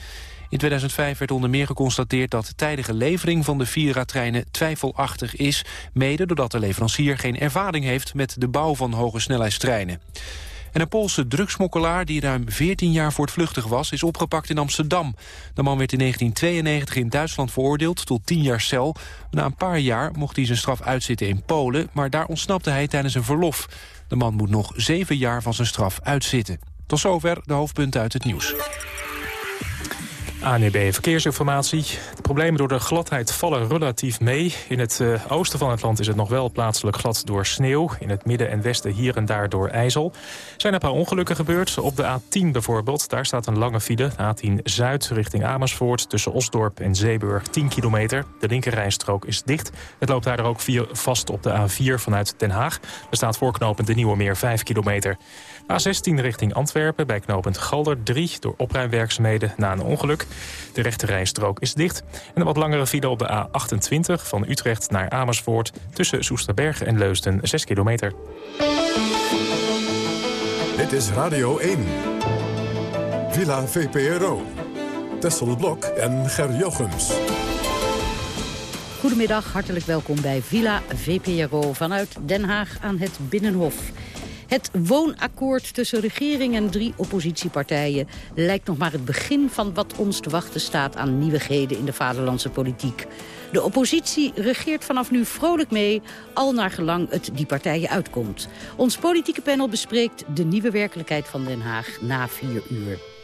In 2005 werd onder meer geconstateerd dat de tijdige levering van de Vira-treinen twijfelachtig is, mede doordat de leverancier geen ervaring heeft met de bouw van hoge snelheidstreinen. En een Poolse drugsmokkelaar die ruim 14 jaar voortvluchtig was... is opgepakt in Amsterdam. De man werd in 1992 in Duitsland veroordeeld tot 10 jaar cel. Na een paar jaar mocht hij zijn straf uitzitten in Polen... maar daar ontsnapte hij tijdens een verlof. De man moet nog 7 jaar van zijn straf uitzitten. Tot zover de hoofdpunten uit het nieuws. ANEB Verkeersinformatie. De problemen door de gladheid vallen relatief mee. In het uh, oosten van het land is het nog wel plaatselijk glad door sneeuw. In het midden en westen hier en daar door ijzel. Er zijn een paar ongelukken gebeurd. Op de A10 bijvoorbeeld, daar staat een lange file. A10 Zuid richting Amersfoort tussen Osdorp en Zeeburg 10 kilometer. De linkerrijstrook is dicht. Het loopt daar ook vast op de A4 vanuit Den Haag. Er staat voorknopend de Nieuwe Meer 5 kilometer. A16 richting Antwerpen bij knooppunt Galder 3 door opruimwerkzaamheden na een ongeluk. De rechterrijstrook is dicht. En een wat langere file op de A28 van Utrecht naar Amersfoort... tussen Soesterberg en Leusden 6 kilometer. Dit is Radio 1. Villa VPRO. Tessel Blok en Ger Jochems. Goedemiddag, hartelijk welkom bij Villa VPRO vanuit Den Haag aan het Binnenhof. Het woonakkoord tussen regering en drie oppositiepartijen... lijkt nog maar het begin van wat ons te wachten staat... aan nieuwigheden in de vaderlandse politiek. De oppositie regeert vanaf nu vrolijk mee, al naar gelang het die partijen uitkomt. Ons politieke panel bespreekt de nieuwe werkelijkheid van Den Haag na vier uur.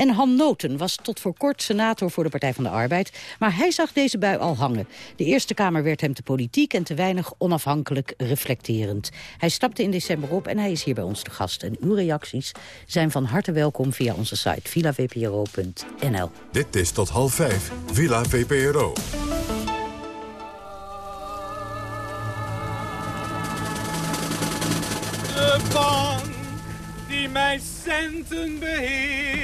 En Han Noten was tot voor kort senator voor de Partij van de Arbeid. Maar hij zag deze bui al hangen. De Eerste Kamer werd hem te politiek en te weinig onafhankelijk reflecterend. Hij stapte in december op en hij is hier bij ons te gast. En uw reacties zijn van harte welkom via onze site villavpro.nl. Dit is tot half vijf, Villa VPRO. De bank die mijn centen beheert.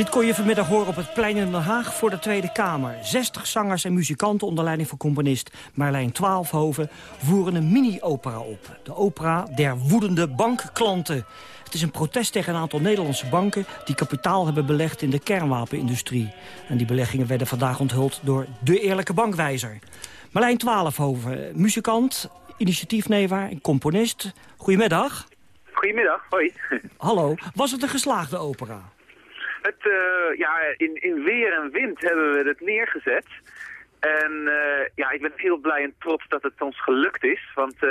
Dit kon je vanmiddag horen op het plein in Den Haag voor de Tweede Kamer. 60 zangers en muzikanten onder leiding van componist Marlijn Twaalfhoven voeren een mini-opera op. De opera der woedende bankklanten. Het is een protest tegen een aantal Nederlandse banken... die kapitaal hebben belegd in de kernwapenindustrie. En die beleggingen werden vandaag onthuld door de eerlijke bankwijzer. Marlijn Twaalfhoven, muzikant, initiatiefnemer en componist. Goedemiddag. Goedemiddag, hoi. (laughs) Hallo, was het een geslaagde opera? Het, uh, ja, in, in weer en wind hebben we het neergezet. En uh, ja, ik ben heel blij en trots dat het ons gelukt is. Want uh,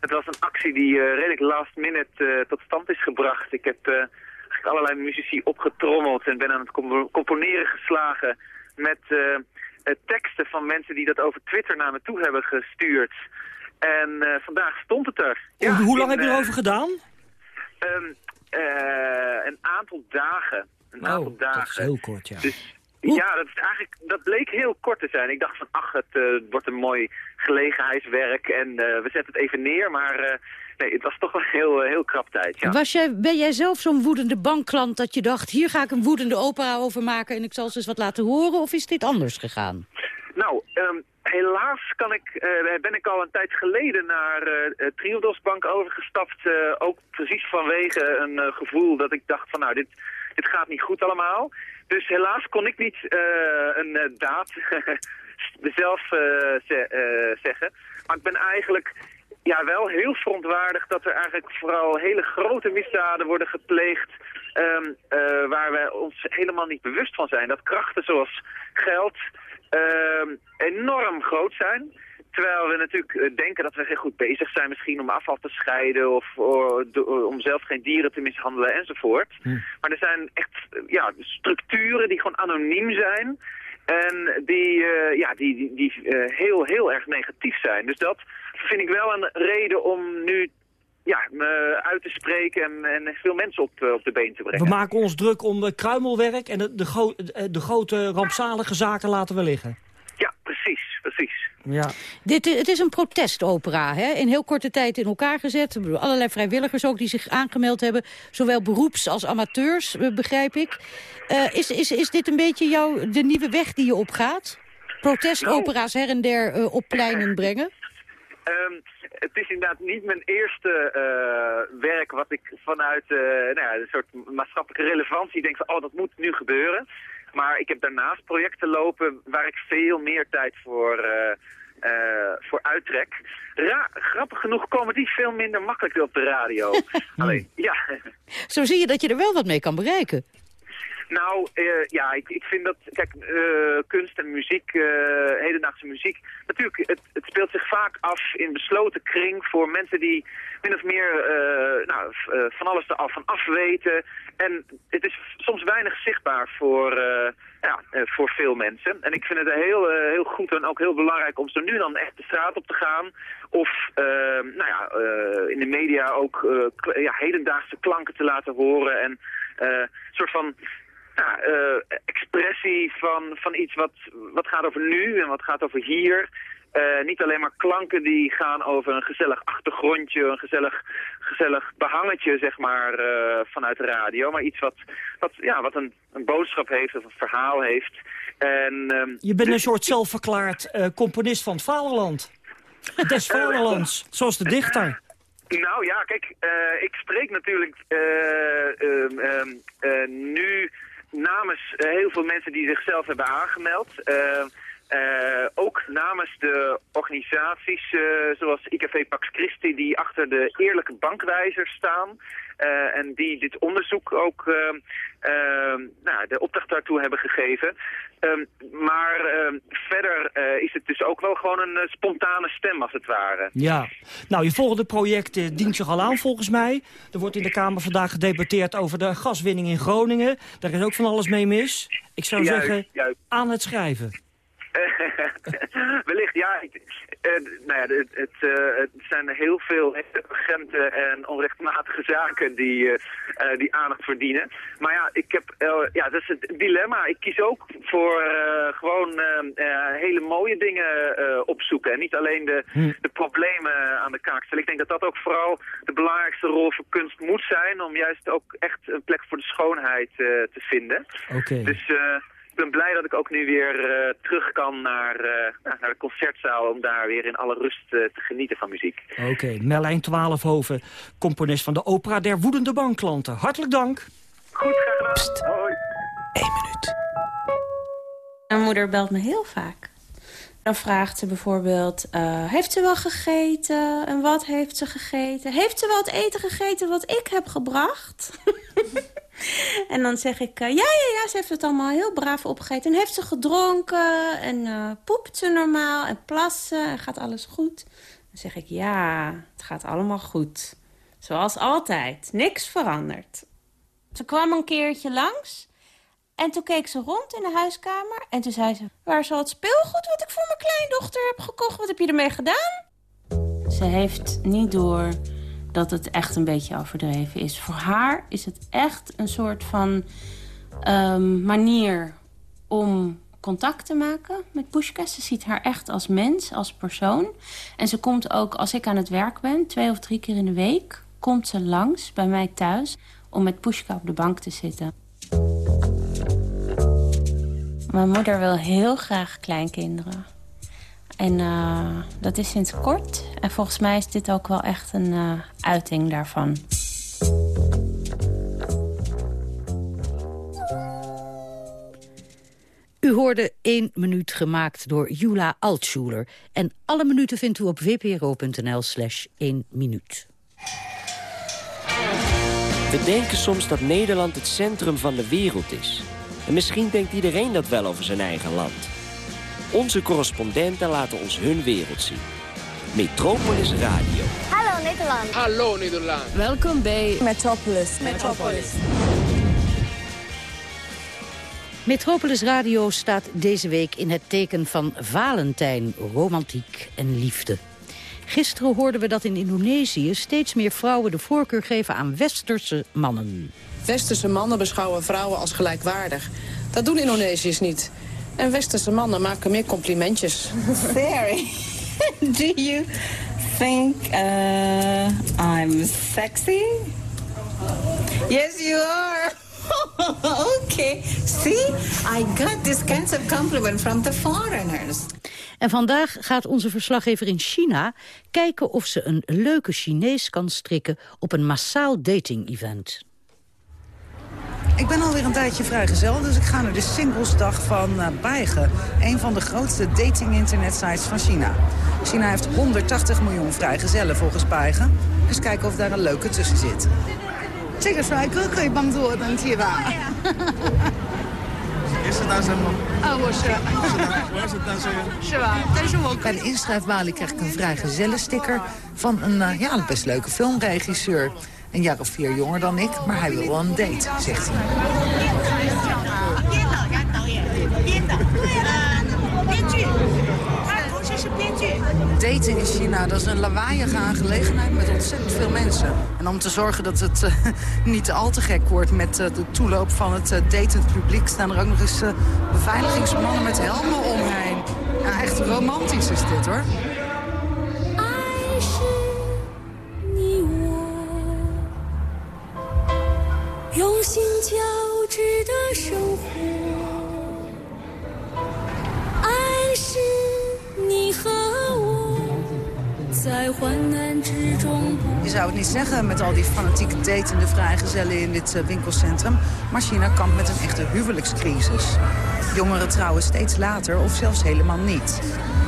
het was een actie die redelijk last minute tot stand is gebracht. Ik heb allerlei muzici opgetrommeld en ben aan het componeren geslagen met teksten van mensen die dat over Twitter naar me toe hebben gestuurd. En vandaag stond het er. Ja, hoe lang heb je erover gedaan? Um, een aantal dagen. Een oh, aantal dagen. dat is heel kort, ja. Dus, ja, dat, is eigenlijk, dat bleek heel kort te zijn. Ik dacht van, ach, het uh, wordt een mooi gelegenheidswerk en uh, we zetten het even neer. Maar uh, nee, het was toch wel heel, heel krap tijd, ja. Was jij, ben jij zelf zo'n woedende bankklant dat je dacht... hier ga ik een woedende opera over maken en ik zal ze eens wat laten horen? Of is dit anders gegaan? Nou, ehm, helaas kan ik, eh, ben ik al een tijd geleden naar uh, Triodos Bank overgestapt. Uh, ook precies vanwege een gevoel dat ik dacht van nou, dit, dit gaat niet goed allemaal. Dus helaas kon ik niet een daad (laughs) zelf zeggen. Maar ik ben eigenlijk ja, wel heel verontwaardigd dat er eigenlijk vooral hele grote misdaden worden gepleegd... Um, waar wij ons helemaal niet bewust van zijn. Dat krachten zoals geld uh, enorm groot zijn. Terwijl we natuurlijk eh, denken dat we heel goed bezig zijn misschien om afval te scheiden of om zelf geen dieren te mishandelen enzovoort. Hm. Maar er zijn echt ja, structuren die gewoon anoniem zijn en die, uh, ja, die, die, uh, heel, heel erg negatief zijn. Dus dat vind ik wel een reden om nu ja, me uit te spreken en, en veel mensen op, op de been te brengen. We maken ons druk om kruimelwerk en de, de, de grote rampzalige zaken laten we liggen. Ja. Dit, het is een protestopera, hè? in heel korte tijd in elkaar gezet. Allerlei vrijwilligers ook die zich aangemeld hebben. Zowel beroeps- als amateurs, begrijp ik. Uh, is, is, is dit een beetje jouw, de nieuwe weg die je opgaat? Protestopera's her en der uh, op pleinen brengen? Um, het is inderdaad niet mijn eerste uh, werk wat ik vanuit uh, nou ja, een soort maatschappelijke relevantie denk van, oh, dat moet nu gebeuren. Maar ik heb daarnaast projecten lopen waar ik veel meer tijd voor, uh, voor uittrek. Ra grappig genoeg komen die veel minder makkelijk op de radio. (laughs) Alleen, ja. (laughs) Zo zie je dat je er wel wat mee kan bereiken. Nou, uh, ja, ik, ik vind dat, kijk, uh, kunst en muziek, uh, hedendaagse muziek, natuurlijk, het, het speelt zich vaak af in besloten kring voor mensen die min of meer nou, van alles er van af weten. En het is soms weinig zichtbaar voor, ja, voor veel mensen. En ik vind het heel, heel goed en ook heel belangrijk om zo nu dan echt de straat op te gaan. Of nou ja, in de media ook ja, hedendaagse klanken te laten horen. En een soort van ja, expressie van, van iets wat, wat gaat over nu en wat gaat over hier. Uh, niet alleen maar klanken die gaan over een gezellig achtergrondje, een gezellig, gezellig behangetje, zeg maar, uh, vanuit de radio. Maar iets wat, wat, ja, wat een, een boodschap heeft of een verhaal heeft. En, um, Je bent dus, een soort zelfverklaard uh, componist van het vaderland. Des (laughs) vaderlands, zoals de dichter. Nou ja, kijk, ik spreek natuurlijk ehm, ehm, nu namens heel veel mensen die zichzelf hebben aangemeld. Uh, uh, ook namens de organisaties zoals IKV Pax Christi die achter de eerlijke bankwijzers staan. Uh, en die dit onderzoek ook nou, de opdracht daartoe hebben gegeven. Ehm, maar ehm, verder is het dus ook wel gewoon een spontane stem als het ware. Ja, nou je volgende project dient zich al aan volgens mij. Er wordt in de Kamer vandaag gedebatteerd over de gaswinning in Groningen. Daar is ook van alles mee mis. Ik zou zeggen, aan het schrijven. (laughs) Wellicht, ja. Uh, nou ja, het, het, uh, het, zijn heel veel urgente en onrechtmatige zaken die, uh, die aandacht verdienen. Maar ja, ik heb, ja, dat is het dilemma. Ik kies ook voor gewoon hele mooie dingen opzoeken. En niet alleen de, hm. de problemen aan de kaak stellen. Ik denk dat dat ook vooral de belangrijkste rol voor kunst moet zijn. Om juist ook echt een plek voor de schoonheid te vinden. Oké. Dus ben blij dat ik ook nu weer uh, terug kan naar, uh, naar de concertzaal... om daar weer in alle rust uh, te genieten van muziek. Oké, okay. Merlijn Twaalfhoven, componist van de opera der woedende bankklanten. Hartelijk dank. Goed, graag Pst. Hoi. Eén minuut. Mijn moeder belt me heel vaak. Dan vraagt ze bijvoorbeeld, heeft ze wel gegeten? En wat heeft ze gegeten? Heeft ze wel het eten gegeten wat ik heb gebracht? (laughs) (laughs) En dan zeg ik, uh, ja, ja, ja, ze heeft het allemaal heel braaf opgegeten. En heeft ze gedronken en uh, poept ze normaal en plassen en gaat alles goed. Dan zeg ik, ja, het gaat allemaal goed. Zoals altijd, niks veranderd. Ze kwam een keertje langs en toen keek ze rond in de huiskamer. En toen zei ze, waar is al het speelgoed wat ik voor mijn kleindochter heb gekocht? Wat heb je ermee gedaan? Ze heeft niet door dat het echt een beetje overdreven is. Voor haar is het echt een soort van um, manier om contact te maken met Pushka. Ze ziet haar echt als mens, als persoon. En ze komt ook, als ik aan het werk ben, twee of drie keer in de week... komt ze langs bij mij thuis om met Pushka op de bank te zitten. Mijn moeder wil heel graag kleinkinderen. En uh, dat is sinds kort. En volgens mij is dit ook wel echt een uh, uiting daarvan. U hoorde één minuut gemaakt door Jula Altschuler. En alle minuten vindt u op wpro.nl slash 1 minuut. We denken soms dat Nederland het centrum van de wereld is. En misschien denkt iedereen dat wel over zijn eigen land. Onze correspondenten laten ons hun wereld zien. Metropolis Radio. Hallo Nederland. Hallo Nederland. Welkom bij Metropolis. Metropolis. Metropolis Radio staat deze week in het teken van Valentijn, romantiek en liefde. Gisteren hoorden we dat in Indonesië steeds meer vrouwen de voorkeur geven aan westerse mannen. Westerse mannen beschouwen vrouwen als gelijkwaardig. Dat doen Indonesiërs niet. En westerse mannen maken meer complimentjes. (laughs) Very. Do you think uh, I'm sexy? Yes, you are. (laughs) okay. See, I got this kind of compliment from the foreigners. En vandaag gaat onze verslaggever in China kijken of ze een leuke Chinees kan strikken op een massaal dating-event. Ik ben alweer een tijdje vrijgezel, dus ik ga naar de Singlesdag van eh, BaiGe, Een van de grootste dating-internetsites van China. China heeft 180 miljoen vrijgezellen volgens Pijgen. Dus kijken of daar een leuke tussen zit. Check vrij right, good. Kun bang door dan zie je Is het nou zo? Oh, is het Bij de inschrijfbalie krijg ik een vrijgezellensticker van een eh, ja, best leuke filmregisseur. Een jaar of vier jonger dan ik, maar hij wil wel een date, zegt hij. Daten in China, dat is een lawaaiige aangelegenheid met ontzettend veel mensen. En om te zorgen dat het uh, (laughs) niet al te gek wordt met uh, de toeloop van het uh, datend publiek... staan er ook nog eens beveiligingsmannen met helmen omheen. Ja, echt romantisch is dit, hoor. 用心交织的生活，爱是你和我在患难之中。 Je zou het niet zeggen met al die fanatieke datende vrijgezellen in dit uh, winkelcentrum. Maar China kampt met een echte huwelijkscrisis. Jongeren trouwen steeds later of zelfs helemaal niet.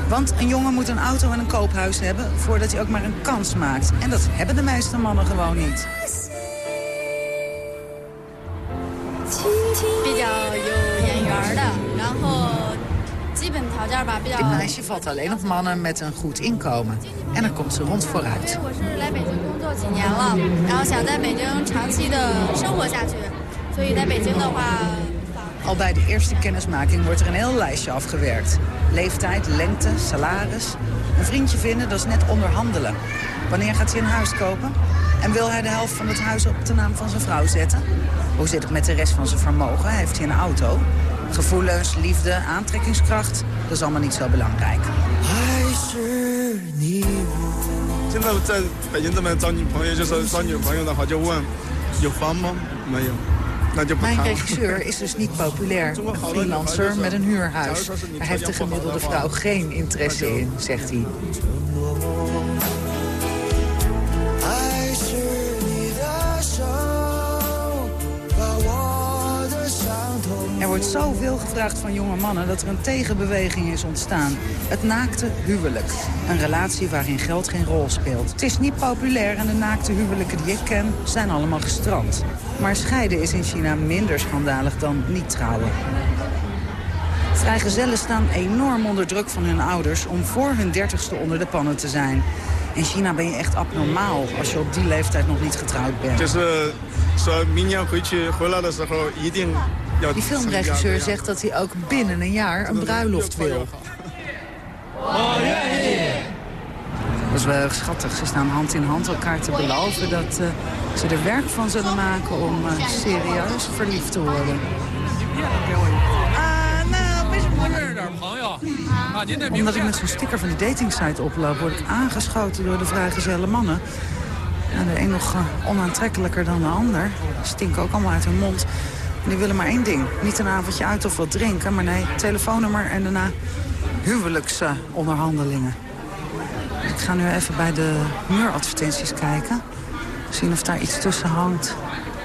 Want een jongen moet een auto en een koophuis hebben voordat hij ook maar een kans maakt. En dat hebben de meeste mannen gewoon niet. In meisje valt alleen op mannen met een goed inkomen. En dan komt ze rond vooruit. Al bij de eerste kennismaking wordt er een heel lijstje afgewerkt. Leeftijd, lengte, salaris. Een vriendje vinden, dat is net onderhandelen. Wanneer gaat hij een huis kopen? En wil hij de helft van het huis op de naam van zijn vrouw zetten? Hoe zit het met de rest van zijn vermogen? Heeft hij een auto? Gevoelens, liefde, aantrekkingskracht, dat is allemaal niet zo belangrijk. Mijn regisseur is dus niet populair. Een freelancer met een huurhuis. Daar heeft de gemiddelde vrouw geen interesse in, zegt hij. Wordt zoveel gevraagd van jonge mannen dat er een tegenbeweging is ontstaan. Het naakte huwelijk. Een relatie waarin geld geen rol speelt. Het is niet populair en de naakte huwelijken die ik ken zijn allemaal gestrand. Maar scheiden is in China minder schandalig dan niet trouwen. Vrijgezellen staan enorm onder druk van hun ouders om voor hun dertigste onder de pannen te zijn. In China ben je echt abnormaal als je op die leeftijd nog niet getrouwd bent. 就是 die filmregisseur zegt dat hij ook binnen een jaar een bruiloft wil. Dat is wel erg schattig. Ze staan hand in hand elkaar te beloven dat eh, ze er werk van zullen maken om eh, serieus verliefd te worden. Omdat ik met zo'n sticker van de datingsite oploop, word ik aangeschoten door de vrijgezelle mannen. De een nog eh, onaantrekkelijker dan de ander. Stinken ook allemaal uit hun mond. Die willen maar één ding. Niet een avondje uit of wat drinken, maar nee, telefoonnummer en daarna huwelijksonderhandelingen. Ik ga nu even bij de muuradvertenties kijken. Zien of daar iets tussen hangt.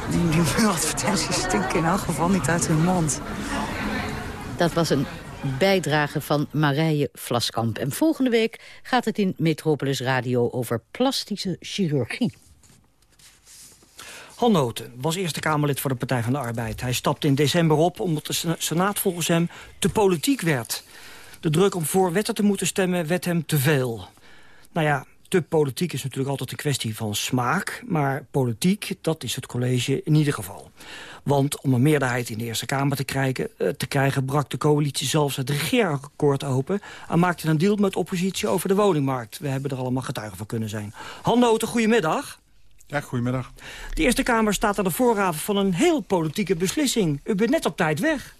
Die, die muuradvertenties stinken in elk geval niet uit hun mond. Dat was een bijdrage van Marije Vlaskamp. En volgende week gaat het in Metropolis Radio over plastische chirurgie. Han Noten was Eerste Kamerlid voor de Partij van de Arbeid. Hij stapte in december op omdat de Senaat volgens hem te politiek werd. De druk om voor wetten te moeten stemmen werd hem te veel. Nou ja, te politiek is natuurlijk altijd een kwestie van smaak... maar politiek, dat is het college in ieder geval. Want om een meerderheid in de Eerste Kamer te krijgen, eh, te krijgen... brak de coalitie zelfs het regeerakkoord open... en maakte een deal met oppositie over de woningmarkt. We hebben er allemaal getuigen van kunnen zijn. Han Noten, goedemiddag. Ja, goedemiddag. De Eerste Kamer staat aan de voorraad van een heel politieke beslissing. U bent net op tijd weg.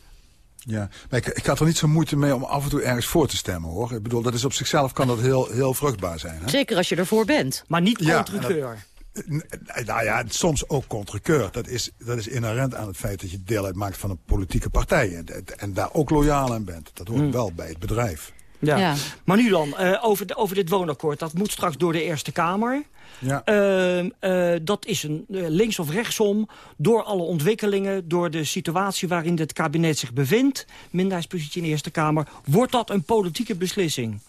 Ja, maar ik, ik had er niet zo moeite mee om af en toe ergens voor te stemmen, hoor. Ik bedoel, dat is op zichzelf kan dat heel, heel vruchtbaar zijn. Hè? Zeker als je ervoor bent. Maar niet Ja, contrekeur. Nou ja, soms ook contrekeur. Dat is, dat is inherent aan het feit dat je deel uitmaakt van een politieke partij. En, en daar ook loyaal aan bent. Dat hoort Hmm. wel bij het bedrijf. Ja. Ja. Maar nu dan, eh, over, de- over dit woonakkoord. Dat moet straks door de Eerste Kamer. Ja. Ehm, eh, dat is een eh, links of rechtsom door alle ontwikkelingen... door de situatie waarin het kabinet zich bevindt... minderheidspositie in de Eerste Kamer... wordt dat een politieke beslissing?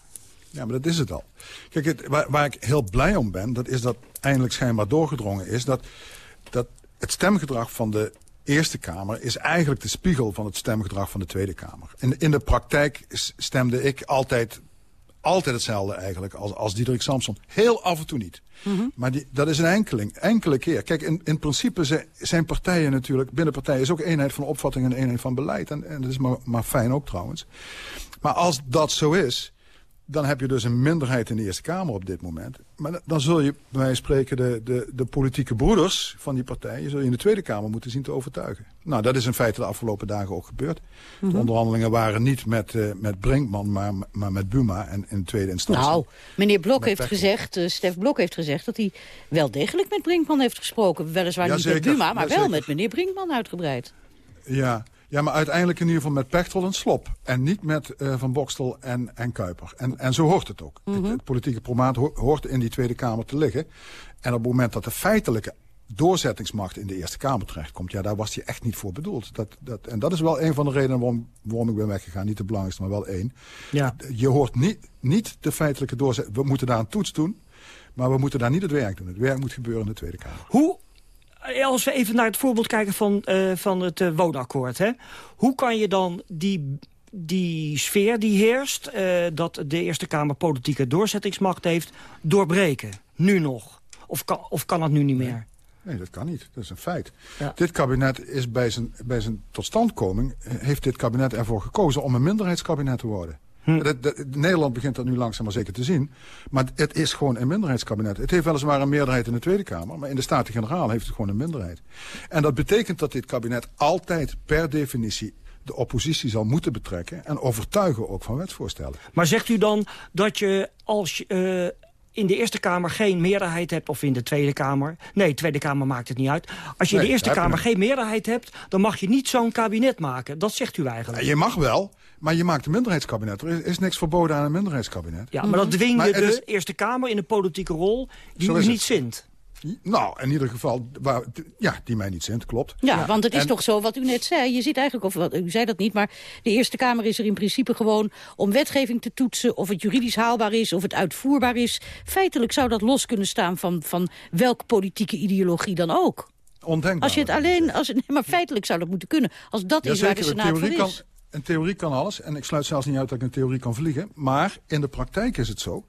Ja, maar dat is het al. Kijk, het, waar, waar ik heel blij om ben, dat is dat eindelijk schijnbaar doorgedrongen is... dat, dat het stemgedrag van de Eerste Kamer is eigenlijk de spiegel van het stemgedrag van de Tweede Kamer. In, in de praktijk stemde ik altijd, altijd hetzelfde eigenlijk als, als Diederik Samson. Heel af en toe niet. Maar die, dat is een enkeling, enkele keer. Kijk, in, in principe zijn, zijn partijen natuurlijk... binnen partijen is ook eenheid van opvatting en eenheid van beleid. En, en dat is maar, maar fijn ook trouwens. Maar als dat zo is, dan heb je dus een minderheid in de Eerste Kamer op dit moment. Maar dan- zul je, bij wijze van spreken, de, de, de politieke broeders van die partijen... zul je in de Tweede Kamer moeten zien te overtuigen. Nou, dat is in feite de afgelopen dagen ook gebeurd. Mhm. De onderhandelingen waren niet met, eh, met Brinkman, maar, maar met Buma en in tweede instantie. Nou, meneer Blok Met heeft gezegd, eh, Stef Blok heeft gezegd... dat hij wel degelijk met Brinkman heeft gesproken. Weliswaar niet met Buma, maar wel met meneer Brinkman uitgebreid. Ja, ja, maar uiteindelijk in ieder geval met Pechtel en Slop. En niet met eh, Van Bokstel en, en Kuiper. En, en zo hoort het ook. Mhm. het, het politieke promaat ho- hoort in die Tweede Kamer te liggen. En op het moment dat de feitelijke doorzettingsmacht in de Eerste Kamer terechtkomt... ja, daar was hij echt niet voor bedoeld. Dat, dat, en dat is wel een van de redenen waarom, waarom ik ben weggegaan. Niet de belangrijkste, maar wel één. Ja. Je hoort niet, niet de feitelijke doorzetting... We moeten daar een toets doen, maar we moeten daar niet het werk doen. Het werk moet gebeuren in de Tweede Kamer. Hoe, als we even naar het voorbeeld kijken van, eh, van het eh, woonakkoord... Hè? hoe kan je dan die, die sfeer die heerst... eh, dat de Eerste Kamer politieke doorzettingsmacht heeft, doorbreken? Nu nog? Of kan, of kan dat nu niet meer? Nee, dat kan niet. Dat is een feit. Ja. Dit kabinet is bij zijn, bij zijn totstandkoming... eh, heeft dit kabinet ervoor gekozen om een minderheidskabinet te worden. Hm. Dat, dat- Nederland begint dat nu langzaam maar zeker te zien. Maar het is gewoon een minderheidskabinet. Het heeft weliswaar een meerderheid in de Tweede Kamer... maar in de Staten-Generaal heeft het gewoon een minderheid. En dat betekent dat dit kabinet altijd per definitie... de oppositie zal moeten betrekken... en overtuigen ook van wetsvoorstellen. Maar zegt u dan dat je als je eh, in de Eerste Kamer geen meerderheid hebt... of in de Tweede Kamer... Nee, de Tweede Kamer maakt het niet uit. Als je in de Eerste Kamer geen meerderheid hebt... dan mag je niet zo'n kabinet maken. Dat zegt u eigenlijk. Je mag wel, maar je maakt een minderheidskabinet. Er is, is niks verboden aan een minderheidskabinet. Ja, maar dat dwing Maar je de is- Eerste Kamer in een politieke rol die u niet het. zint. Nou, in ieder geval, waar, ja, die mij niet zint, klopt. Ja, want het is En- toch zo wat u net zei. Je ziet eigenlijk, of wat, u zei dat niet, maar de Eerste Kamer is er in principe gewoon om wetgeving te toetsen, of het juridisch haalbaar is, of het uitvoerbaar is. Feitelijk zou dat los kunnen staan van, van welke politieke ideologie dan ook. Ondenkbaar. Als je het alleen, als, nee, maar feitelijk zou dat moeten kunnen. Als dat is waar de Senaat voor kan, in theorie kan alles. En ik sluit zelfs niet uit dat ik in theorie kan vliegen. Maar in de praktijk is het zo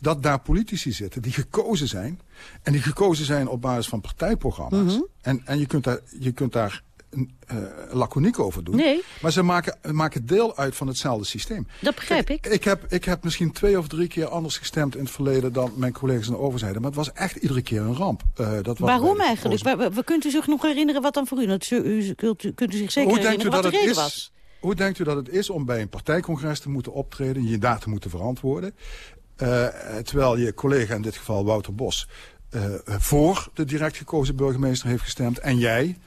dat daar politici zitten die gekozen zijn. En die gekozen zijn op basis van partijprogramma's. Mhm. En, en je kunt daar, je kunt daar eh, laconiek over doen. Nee. Maar ze maken, maken deel uit van hetzelfde systeem. Dat begrijp ik. Ik heb, ik heb misschien twee of drie keer anders gestemd in het verleden dan mijn collega's in de overzijde. Maar het was echt iedere keer een ramp. Eh, dat Waarom eigenlijk? Waar, waar- kunt u zich nog herinneren wat dan voor u? Dat u, u kunt, u- zich zeker Hoe herinneren dat wat de het reden was? Hoe denkt u dat het is om bij een partijcongres te moeten optreden, je daar te moeten verantwoorden, eh, terwijl je collega, in dit geval Wouter Bos, eh, voor de direct gekozen burgemeester heeft gestemd en jij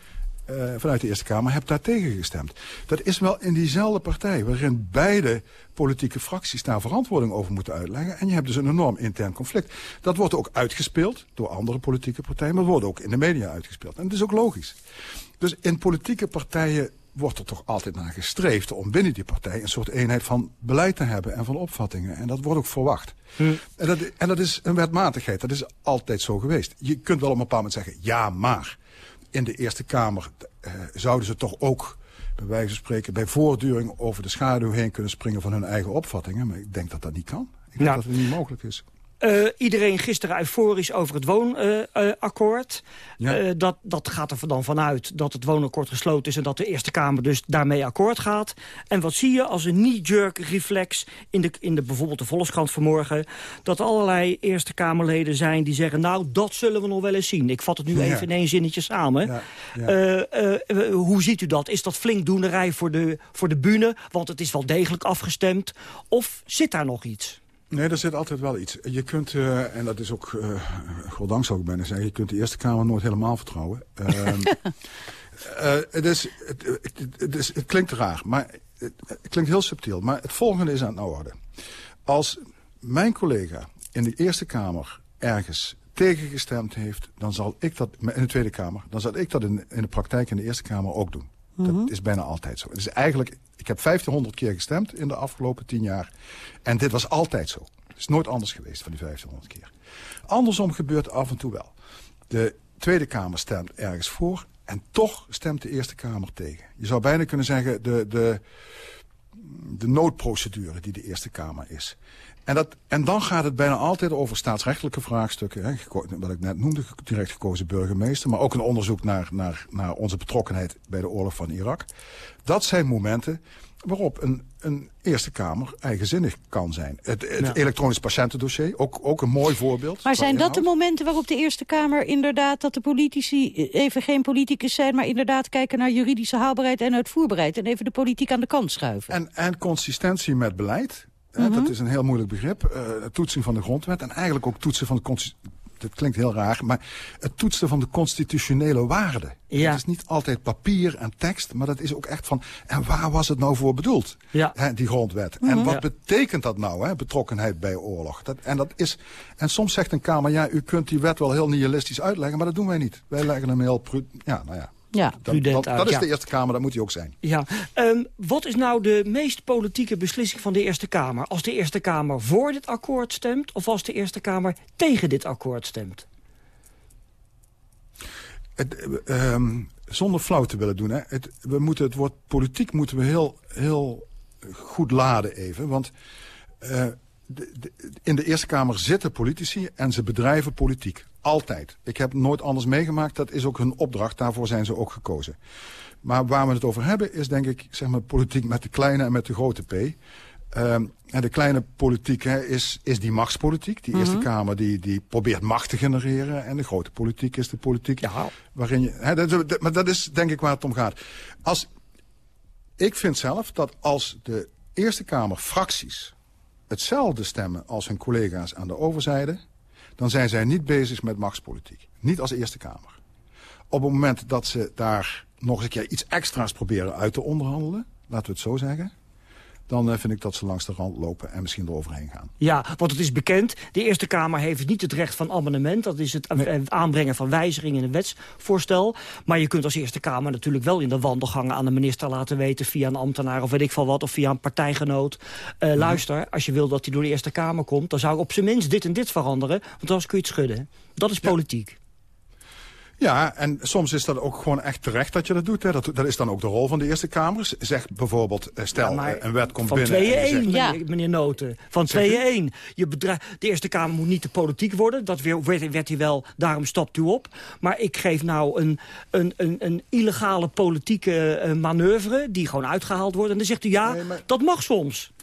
uh, vanuit de Eerste Kamer hebt daar tegen gestemd. Dat is wel in diezelfde partij, waarin beide politieke fracties daar verantwoording over moeten uitleggen. En je hebt dus een enorm intern conflict. Dat wordt ook uitgespeeld door andere politieke partijen, maar wordt ook in de media uitgespeeld. En dat is ook logisch. Dus in politieke partijen wordt er toch altijd naar gestreefd om binnen die partij een soort eenheid van beleid te hebben en van opvattingen. En dat wordt ook verwacht. Hm. En, dat, en dat is een wetmatigheid, dat is altijd zo geweest. Je kunt wel op een bepaald moment zeggen, ja maar in de Eerste Kamer uh, zouden ze toch ook bij wijze van spreken bij voortduring over de schaduw heen kunnen springen van hun eigen opvattingen. Maar ik denk dat dat niet kan. Ik denk dat het niet mogelijk is. Uh, iedereen gisteren euforisch over het woonakkoord. Uh, uh, dat, dat gaat er dan vanuit dat het woonakkoord gesloten is... en dat de Eerste Kamer dus daarmee akkoord gaat. En wat zie je als een knee-jerk reflex in, de, in de, bijvoorbeeld de Volkskrant vanmorgen... dat allerlei Eerste Kamerleden zijn die zeggen... nou, dat zullen we nog wel eens zien. Ik vat het nu even in één zinnetje samen. Ja, ja. hoe ziet u dat? Is dat flink doenerij voor de, voor de bühne? Want het is wel degelijk afgestemd. Of zit daar nog iets? Nee, er zit altijd wel iets. Je kunt, uh, en dat is ook, uh, goddank zou ik bijna zeggen... je kunt de Eerste Kamer nooit helemaal vertrouwen. uh, (laughs) het, is, het, het, is, het klinkt raar, maar het, het, klinkt heel subtiel. Maar het volgende is aan de orde. Als mijn collega in de Eerste Kamer ergens tegengestemd heeft... dan zal ik dat, in de Tweede Kamer... dan zal ik dat in, in de praktijk in de Eerste Kamer ook doen. Dat mhm. is bijna altijd zo. Het is eigenlijk, ik heb 1500 keer gestemd in de afgelopen 10 jaar. En dit was altijd zo. Het is nooit anders geweest van die 1500 keer. Andersom gebeurt af en toe wel. De Tweede Kamer stemt ergens voor en toch stemt de Eerste Kamer tegen. Je zou bijna kunnen zeggen de, de, de noodprocedure die de Eerste Kamer is. En, dat, en dan gaat het bijna altijd over staatsrechtelijke vraagstukken. Hè, wat ik net noemde, direct gekozen burgemeester. Maar ook een onderzoek naar, naar, naar onze betrokkenheid bij de oorlog van Irak. Dat zijn momenten waarop een, een Eerste Kamer eigenzinnig kan zijn. Het, het elektronisch patiëntendossier, ook, ook een mooi voorbeeld. Maar zijn dat de momenten waarop de Eerste Kamer inderdaad... dat de politici even geen politicus zijn... maar inderdaad kijken naar juridische haalbaarheid en uitvoerbaarheid... en even de politiek aan de kant schuiven? En, en consistentie met beleid. Mm Dat is een heel moeilijk begrip. Uh, toetsing van de grondwet en eigenlijk ook toetsen van de dat klinkt heel raar, maar het toetsen van de constitutionele waarden. Ja. Het is niet altijd papier en tekst, maar dat is ook echt van... en waar was het nou voor bedoeld, ja. hè, die grondwet? En mhm. wat betekent dat nou, hè, betrokkenheid bij oorlog? Dat, en, dat is, en soms zegt een Kamer, ja, u kunt die wet wel heel nihilistisch uitleggen... maar dat doen wij niet. Wij leggen hem heel... Ja, nou ja. Ja, dat, dat, dat is de Eerste Kamer, dat moet hij ook zijn. Ja. Um, wat is nou de meest politieke beslissing van de Eerste Kamer? Als de Eerste Kamer voor dit akkoord stemt... of als de Eerste Kamer tegen dit akkoord stemt? Het, um, zonder flauw te willen doen. Hè. Het, we moeten het woord politiek moeten we heel, heel goed laden even. Want uh, de, de, in de Eerste Kamer zitten politici en ze bedrijven politiek. Altijd. Ik heb nooit anders meegemaakt. Dat is ook hun opdracht. Daarvoor zijn ze ook gekozen. Maar waar we het over hebben is denk ik zeg maar, politiek met de kleine en met de grote P. Um, en de kleine politiek hè, is, is die machtspolitiek. Die Eerste mhm. Kamer die, die probeert macht te genereren. En de grote politiek is de politiek ja. waarin je... Hè, dat, maar dat is denk ik waar het om gaat. Als, ik vind zelf dat als de Eerste Kamer fracties hetzelfde stemmen als hun collega's aan de overzijde dan zijn zij niet bezig met machtspolitiek. Niet als Eerste Kamer. Op het moment dat ze daar nog eens een keer iets extra's proberen uit te onderhandelen... laten we het zo zeggen dan eh, vind ik dat ze langs de rand lopen en misschien eroverheen gaan. Ja, want het is bekend, de Eerste Kamer heeft niet het recht van amendement. Dat is het aanbrengen van wijzigingen in een wetsvoorstel. Maar je kunt als Eerste Kamer natuurlijk wel in de wandelgangen aan de minister laten weten... via een ambtenaar of weet ik veel wat, of via een partijgenoot. Uh, Luister, als je wil dat hij door de Eerste Kamer komt... dan zou ik op zijn minst dit en dit veranderen, want anders kun je het schudden. Dat is politiek. Ja, en soms is dat ook gewoon echt terecht dat je dat doet. Hè. Dat, dat is dan ook de rol van de Eerste Kamer. Zeg bijvoorbeeld, eh, stel, eh, een wet komt van binnen... Van 2 1 ja. meneer Noten. Van 2 1 Je De Eerste Kamer moet niet te politiek worden. Dat werd, werd hij wel, daarom stopt u op. Maar ik geef nou een, een, een, een illegale politieke uh, manoeuvre... die gewoon uitgehaald wordt. En dan zegt u, ja, dat mag soms.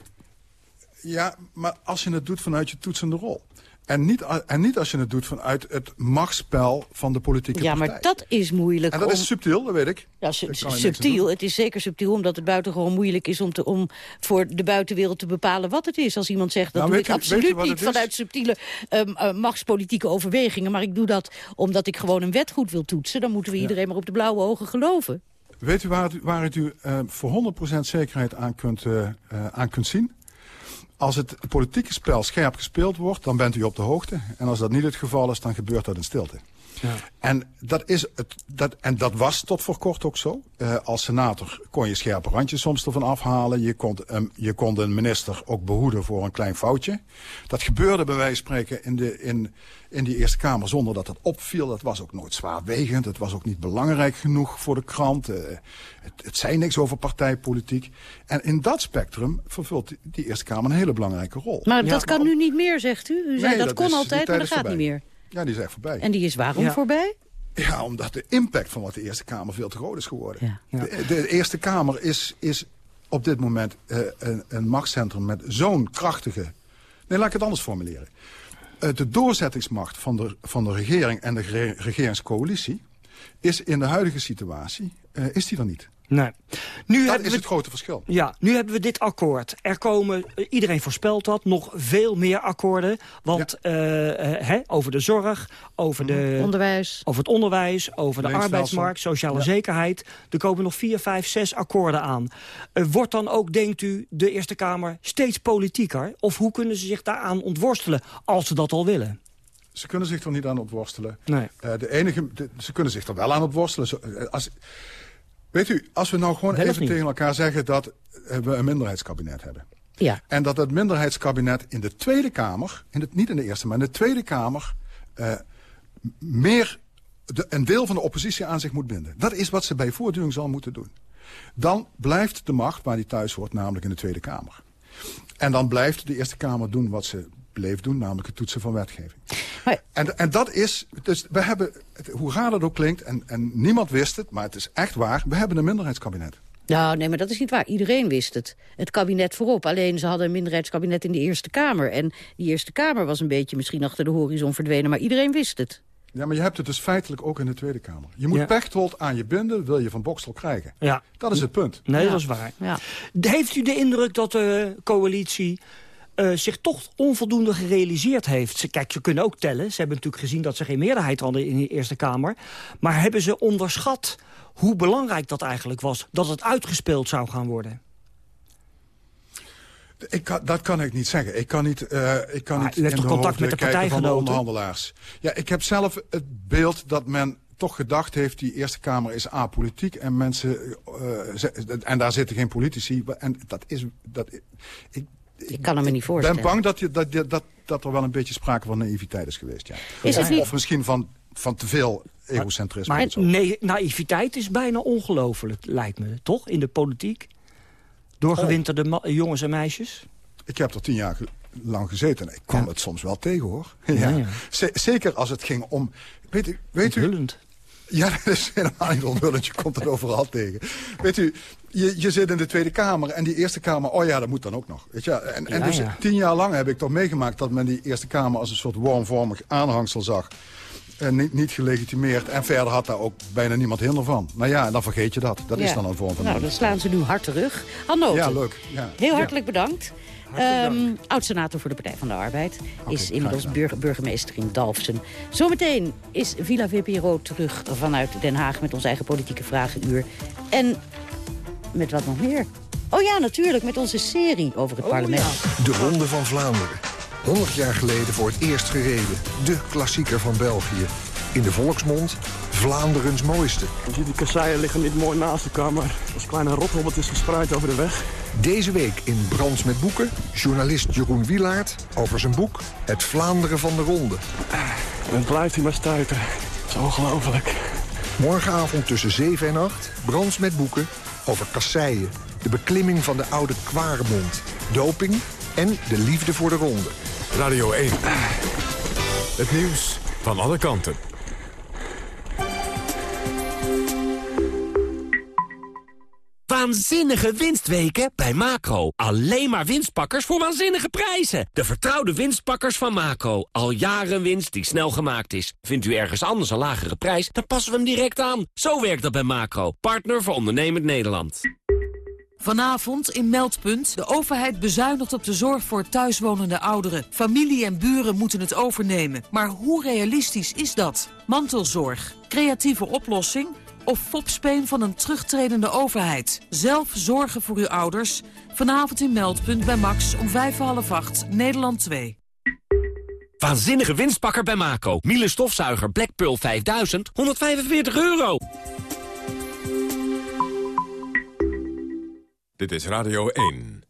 Ja, maar als je het doet vanuit je toetsende rol. En niet, en niet als je het doet vanuit het machtsspel van de politieke Ja, partij. maar dat is moeilijk. En dat om- is subtiel, dat weet ik. Ja, su- subtiel. Het is zeker subtiel, omdat het buitengewoon moeilijk is... om, te, om voor de buitenwereld te bepalen wat het is. Als iemand zegt, dat Nou, doe ik je- absoluut niet vanuit subtiele ehm, eh, machtspolitieke overwegingen... maar ik doe dat omdat ik gewoon een wet goed wil toetsen... dan moeten we iedereen maar op de blauwe ogen geloven. Weet u waar het, waar het u eh, voor 100% zekerheid aan kunt, eh, eh, aan kunt zien? Als het politieke spel scherp gespeeld wordt, dan bent u op de hoogte. En als dat niet het geval is, dan gebeurt dat in stilte. En, dat is het, dat, en dat was tot voor kort ook zo. Eh, als senator kon je scherpe randjes soms ervan afhalen. Je kon, ehm, je kon een minister ook behoeden voor een klein foutje. Dat gebeurde bij wijze van spreken in, de, in, in die Eerste Kamer zonder dat het opviel. Dat was ook nooit zwaarwegend. Het was ook niet belangrijk genoeg voor de krant. Eh, het, het zei niks over partijpolitiek. En in dat spectrum vervult die, die Eerste Kamer een hele belangrijke rol. Maar dat kan nu niet meer, zegt u. U zei Nee, dat, dat kon is- altijd, maar dat gaat niet meer. Ja, die is echt voorbij. En die is waarom Ja. voorbij? Ja, omdat de impact van wat de Eerste Kamer veel te groot is geworden. De, de Eerste Kamer is, is op dit moment eh, een, een machtscentrum met zo'n krachtige... Nee, laat ik het anders formuleren. Eh, de doorzettingsmacht van de, van de regering en de re- regeringscoalitie... is in de huidige situatie, eh, is die er niet. Nee. Nu Dat hebben is we het grote verschil. Ja, nu hebben we dit akkoord. Er komen, eh, iedereen voorspelt dat, nog veel meer akkoorden. Want eh, eh, hè, over de zorg, over, de, Onderwijs. over het onderwijs, over de arbeidsmarkt, sociale Ja. zekerheid. Er komen nog vier, vijf, zes akkoorden aan. Eh, wordt dan ook, denkt u, de Eerste Kamer steeds politieker? Of hoe kunnen ze zich daaraan ontworstelen, als ze dat al willen? Ze kunnen zich er niet aan opworstelen. Nee. Eh, de enige, de- ze kunnen zich er wel aan opworstelen. Zo, eh, Als, weet u, als we nou gewoon even tegen elkaar zeggen dat eh, we een minderheidskabinet hebben. Ja. En dat het minderheidskabinet in de Tweede Kamer, in het, niet in de Eerste, maar in de Tweede Kamer... eh, meer de, een deel van de oppositie aan zich moet binden. Dat is wat ze bij voortduring zal moeten doen. Dan blijft de macht waar die thuis hoort, namelijk in de Tweede Kamer. En dan blijft de Eerste Kamer doen wat ze bleef doen, namelijk het toetsen van wetgeving. En, en dat is, dus we hebben, hoe raar dat ook klinkt, en, en niemand wist het, maar het is echt waar, we hebben een minderheidskabinet. Nou, nee, maar dat is niet waar. Iedereen wist het. Het kabinet voorop. Alleen ze hadden een minderheidskabinet in de Eerste Kamer. En die Eerste Kamer was een beetje misschien achter de horizon verdwenen. Maar iedereen wist het. Ja, maar je hebt het dus feitelijk ook in de Tweede Kamer. Je moet Ja. Pechtold aan je binden, wil je van Bokstel krijgen. Ja. Dat is het punt. Nee, Ja. dat is waar. Ja. Heeft u de indruk dat de coalitie eh, zich toch onvoldoende gerealiseerd heeft? Ze, kijk, ze kunnen ook tellen. Ze hebben natuurlijk gezien dat ze geen meerderheid hadden in de Eerste Kamer. Maar hebben ze onderschat hoe belangrijk dat eigenlijk was? Dat het uitgespeeld zou gaan worden? Ik kan, dat kan ik niet zeggen. Ik kan niet, eh ik kan niet u heeft in toch de contact met de partijgenoten? onderhandelaars. Ja, ik heb zelf het beeld dat men toch gedacht heeft... die Eerste Kamer is apolitiek en mensen... eh, en daar zitten geen politici. En dat is... Dat, ik, Ik kan het me niet Ik voorstellen. ben bang dat, je, dat, dat, dat er wel een beetje sprake van naïviteit is geweest. Ja. Is het of, niet- of misschien van, van te veel egocentrisme. Maar zo. nee, naïviteit is bijna ongelooflijk, lijkt me. Toch? In de politiek? Doorgewinterde ma- jongens en meisjes? Ik heb er tien jaar ge- lang gezeten. en Ik kwam het soms wel tegen, hoor. (laughs) Ja, Zeker als het ging om... Weet u... Weet u ja, (laughs) dat is helemaal niet onthullend. Je komt het overal tegen. Weet u, je, je zit in de Tweede Kamer en die Eerste Kamer... Oh ja, dat moet dan ook nog. Weet je? En, en Ja, dus ja. tien jaar lang heb ik toch meegemaakt... dat men die Eerste Kamer als een soort wormvormig aanhangsel zag. En niet, niet gelegitimeerd. En verder had daar ook bijna niemand hinder van. Nou ja, dan vergeet je dat. Dat is dan een vorm van... Nou, dan slaan ze nu hard terug. Hanno, ja, leuk. Ja. heel hartelijk bedankt. Ehm Oud-senator voor de Partij van de Arbeid. is inmiddels burger- burgemeester in Dalfsen. Zometeen is Villa VPRO terug vanuit Den Haag... met ons eigen politieke vragenuur. En met wat nog meer? Oh ja, natuurlijk, met onze serie over het parlement. De Ronde van Vlaanderen. 100 jaar geleden voor het eerst gereden. De klassieker van België. In de volksmond Vlaanderens mooiste. Je ziet die kasseien liggen niet mooi naast elkaar, maar als kleine rothobbeltjes gespreid over de weg. Deze week in Brands met Boeken, journalist Jeroen Wielaert over zijn boek Het Vlaanderen van de Ronde. En het blijft hij maar stuiten. Het is ongelooflijk. Morgenavond tussen 7 en 8, Brands met Boeken over kasseien, de beklimming van de oude Kwaremond, doping en de liefde voor de ronde. Radio 1. Het nieuws van alle kanten. Waanzinnige winstweken bij Macro. Alleen maar winstpakkers voor waanzinnige prijzen. De vertrouwde winstpakkers van Macro. Al jaren winst die snel gemaakt is. Vindt u ergens anders een lagere prijs, dan passen we hem direct aan. Zo werkt dat bij Macro. Partner voor ondernemend Nederland. Vanavond in Meldpunt. De overheid bezuinigt op de zorg voor thuiswonende ouderen. Familie en buren moeten het overnemen. Maar hoe realistisch is dat? Mantelzorg, creatieve oplossing of fopspeen van een terugtredende overheid? Zelf zorgen voor uw ouders. Vanavond in Meldpunt bij Max om vijf voor half acht, Nederland 2. Waanzinnige winstpakker bij Macro. Miele stofzuiger Black Pearl 5000, 145 euro. Dit is Radio 1.